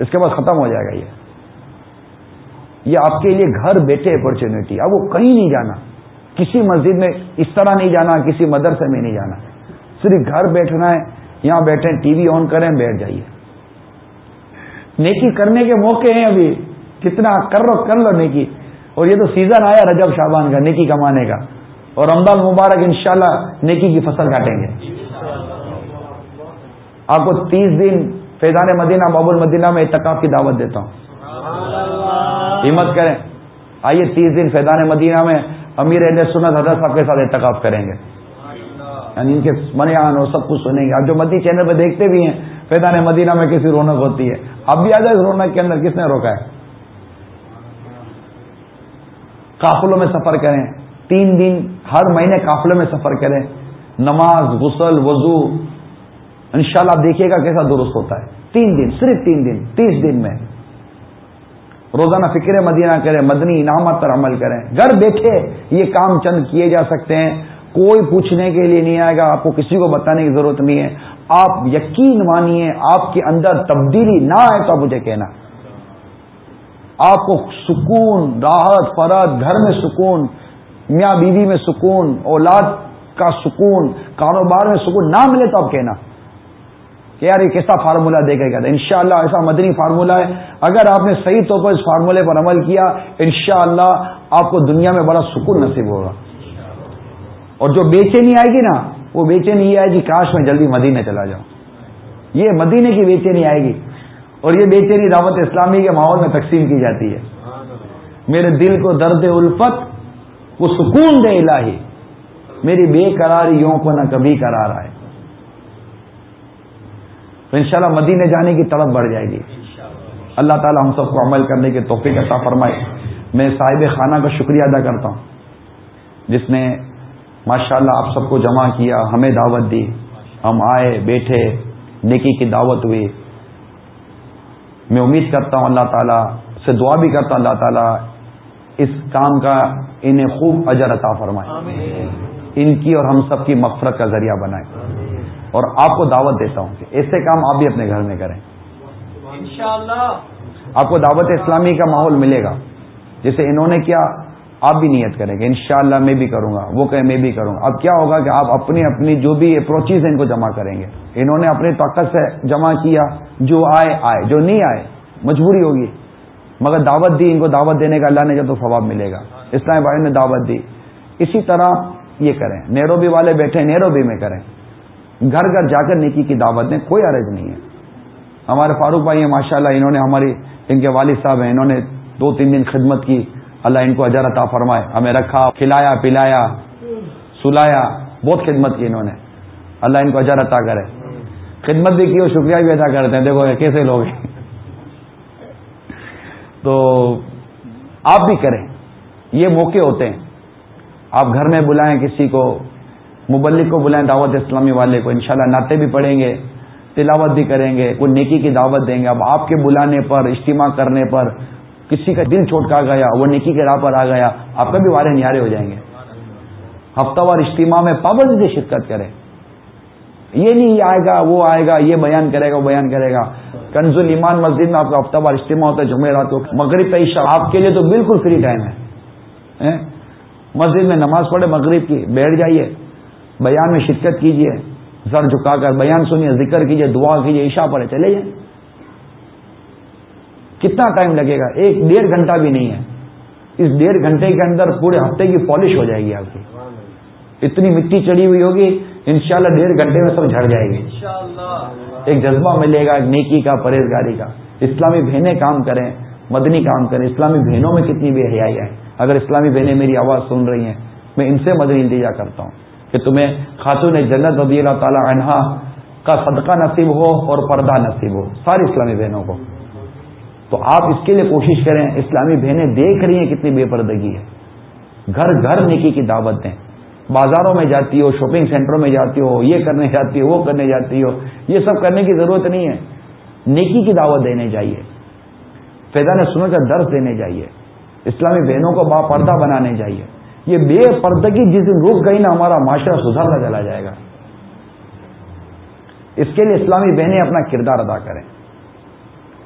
اس کے بعد ختم ہو جائے گا یہ۔ یہ آپ کے لیے گھر بیٹھے اپرچونیٹی اب وہ کہیں نہیں جانا۔ کسی مسجد میں اس طرح نہیں جانا، کسی مدرسے میں نہیں جانا۔ صرف گھر بیٹھنا ہے۔ یہاں بیٹھے ٹی وی آن کریں، بیٹھ جائیے۔ نیکی کرنے کے موقع ہیں ابھی۔ کتنا کر لو کر لو نیکی۔ اور یہ تو سیزن آیا رجب شابان کا نیکی کمانے کا۔ اور رمضان مبارک انشاءاللہ نیکی کی فصل کاٹیں گے۔ آپ کو تیس دن فیضان مدینہ باب المدینہ میں اتقاف کی دعوت دیتا ہوں۔ ہمت کریں۔ آئیے تیس دن فیضان مدینہ میں امیر اہل سنت حضرت صاحب کے ساتھ اتقاف کریں گے۔ یعنی ان کے منیان اور سب کچھ سنیں گے۔ آپ جو مدی چینل پہ دیکھتے بھی ہیں، فیضان مدینہ میں کسی رونق ہوتی ہے۔ اب بھی آ جائے رونق کے اندر، کس نے روکا ہے؟ قافلوں میں سفر کریں۔ تین دن، ہر مہینے قافلوں میں سفر کریں۔ نماز، غسل، وضو، انشاءاللہ آپ دیکھیے گا کیسا درست ہوتا ہے۔ تین دن، صرف تین دن، تیس دن میں۔ روزانہ فکر مدینہ کریں، مدنی انعامات پر عمل کریں۔ گھر بیٹھے یہ کام چند کیے جا سکتے ہیں، کوئی پوچھنے کے لیے نہیں آئے گا، آپ کو کسی کو بتانے کی ضرورت نہیں ہے۔ آپ یقین مانیے، آپ کے اندر تبدیلی نہ آئے تو مجھے کہنا۔ آپ کو سکون، راحت فرد گھر میں سکون، میاں بیوی میں سکون، اولاد کا سکون، کاروبار میں سکون نہ ملے تو آپ کہنا۔ کہ یار یہ کیسا فارمولہ دے گا؟ ان شاء اللہ ایسا مدنی فارمولہ ہے۔ اگر آپ نے صحیح طور پر اس فارمولے پر عمل کیا ان شاء اللہ آپ کو دنیا میں بڑا سکون نصیب ہوگا۔ اور جو بے چینی آئے گی نا، وہ بے چینی یہ آئے گی، کاش میں جلدی مدینے چلا جاؤں۔ یہ مدینے کی بے چینی آئے گی۔ اور یہ بے چینی دعوت اسلامی کے ماحول میں تقسیم کی جاتی ہے۔ میرے دل کو درد الفت، وہ سکون دے الہی۔ میری بے قراریوں کو نہ کبھی قرار آئے۔ تو انشاءاللہ مدینے جانے کی طرف بڑھ جائے گی۔ اللہ تعالی ہم سب کو عمل کرنے کے توفیق عطا فرمائے۔ میں صاحب خانہ کا شکریہ ادا کرتا ہوں۔ جس نے ماشاءاللہ اللہ آپ سب کو جمع کیا ہمیں دعوت دی۔ ہم آئے بیٹھے نیکی کی دعوت ہوئی۔ میں امید کرتا ہوں اللہ تعالیٰ سے دعا بھی کرتا ہوں اللہ تعالیٰ اس کام کا انہیں خوب اجر عطا فرمائے۔ ان کی اور ہم سب کی مفرت کا ذریعہ بنائے۔ اور آپ کو دعوت دیتا ہوں کہ ایسے کام آپ بھی اپنے گھر میں کریں۔ آپ کو دعوت اسلامی کا ماحول ملے گا۔ جیسے انہوں نے کیا آپ بھی نیت کریں گے انشاءاللہ میں بھی کروں گا وہ کہیں میں بھی کروں گا۔ اب کیا ہوگا کہ آپ اپنی اپنی جو بھی اپروچیز ہیں ان کو جمع کریں گے۔ انہوں نے اپنی طاقت سے جمع کیا جو آئے آئے جو نہیں آئے مجبوری ہوگی۔ مگر دعوت دی ان کو دعوت دینے کا اللہ نے جب تو ثواب ملے گا۔ اسلام بھائی نے دعوت دی۔ اسی طرح یہ کریں۔ نیروبی والے بیٹھے نیروبی میں کریں۔ گھر گھر جا کر نیکی کی دعوت دیں، کوئی عرض نہیں ہے۔ ہمارے فاروق بھائی ہیں ماشاء انہوں نے ہماری، ان کے والد صاحب ہیں، انہوں نے دو تین دن خدمت کی۔ اللہ ان کو اجر عطا فرمائے۔ ہمیں رکھا، کھلایا، پلایا، سلایا، بہت خدمت کی انہوں نے۔ اللہ ان کو اجر عطا کرے۔ خدمت بھی کی اور شکریہ بھی ادا کرتے ہیں۔ دیکھو کیسے لوگ تو آپ بھی کریں۔ یہ موقع ہوتے ہیں۔ آپ گھر میں بلائیں کسی کو۔ مبلک کو بلائیں دعوت اسلامی والے کو، انشاءاللہ ناطے بھی پڑھیں گے، تلاوت بھی کریں گے، کوئی نیکی کی دعوت دیں گے۔ اب آپ کے بلانے پر، اجتماع کرنے پر کسی کا دل چھوٹ کا گیا، وہ نیکی کے راہ پر آ گیا، آپ کا بھی وارے نیارے ہو جائیں گے۔ ہفتہ وار اجتماع میں پابندی سے شرکت کریں۔ یہ نہیں آئے گا، وہ آئے گا، یہ بیان کرے گا، وہ بیان کرے گا۔ کنز ایمان مسجد میں آپ کا ہفتہ وار اجتماع ہوتا ہے جمعرات کو۔ مغرب کا عشاء، آپ کے لیے تو بالکل فری ٹائم ہے۔ مسجد میں نماز پڑھے، مغرب کی، بیٹھ جائیے۔ بیان میں شرکت کیجیے سر جھکا کر بیان سنیے ذکر کیجیے دعا کیجیے عشاء پڑھے چلے جائیں۔ کتنا ٹائم لگے گا؟ ایک ڈیڑھ گھنٹہ بھی نہیں ہے۔ اس ڈیڑھ گھنٹے کے اندر پورے ہفتے کی پالش ہو جائے گی آپ کی۔ اتنی مٹی چڑی ہوئی ہوگی انشاءاللہ ڈیڑھ گھنٹے میں سب جھڑ جائے گی ایک جذبہ ملے گا ایک نیکی کا پرہیزگاری کا۔ اسلامی بہنیں کام کریں مدنی کام کریں۔ اسلامی بہنوں میں کتنی بے حیائی ہے۔ اگر اسلامی بہنیں میری آواز سن رہی ہیں میں ان سے مدنی التجا کرتا ہوں۔ کہ تمہیں خاتون جنت رضی اللہ تعالی عنہا کا صدقہ نصیب ہو اور پردہ نصیب ہو، ساری اسلامی بہنوں کو۔ تو آپ اس کے لیے کوشش کریں، اسلامی بہنیں دیکھ رہی ہیں کتنی بے پردگی ہے۔ گھر گھر نیکی کی دعوت دیں۔ بازاروں میں جاتی ہو، شاپنگ سینٹروں میں جاتی ہو، یہ کرنے جاتی ہو، وہ کرنے جاتی ہو، یہ سب کرنے کی ضرورت نہیں ہے۔ نیکی کی دعوت دینے چاہیے فیضان سنو کا درس دینے چاہیے اسلامی بہنوں کو با پردہ بنانے چاہیے یہ بے پردگی جس دن رک گئی نا ہمارا معاشرہ سدھرتا چلا جائے گا۔ اس کے لیے اسلامی بہنیں اپنا کردار ادا کریں۔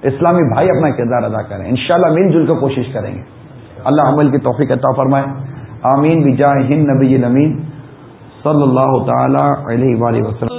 اسلامی بھائی اپنا کردار ادا کریں۔ انشاءاللہ مل جل کر کوشش کریں گے۔ اللہ عمل کی توفیق عطا فرمائے۔ آمین۔ بجا ہند نبی نمین صلی اللہ تعالی علیہ وسلم۔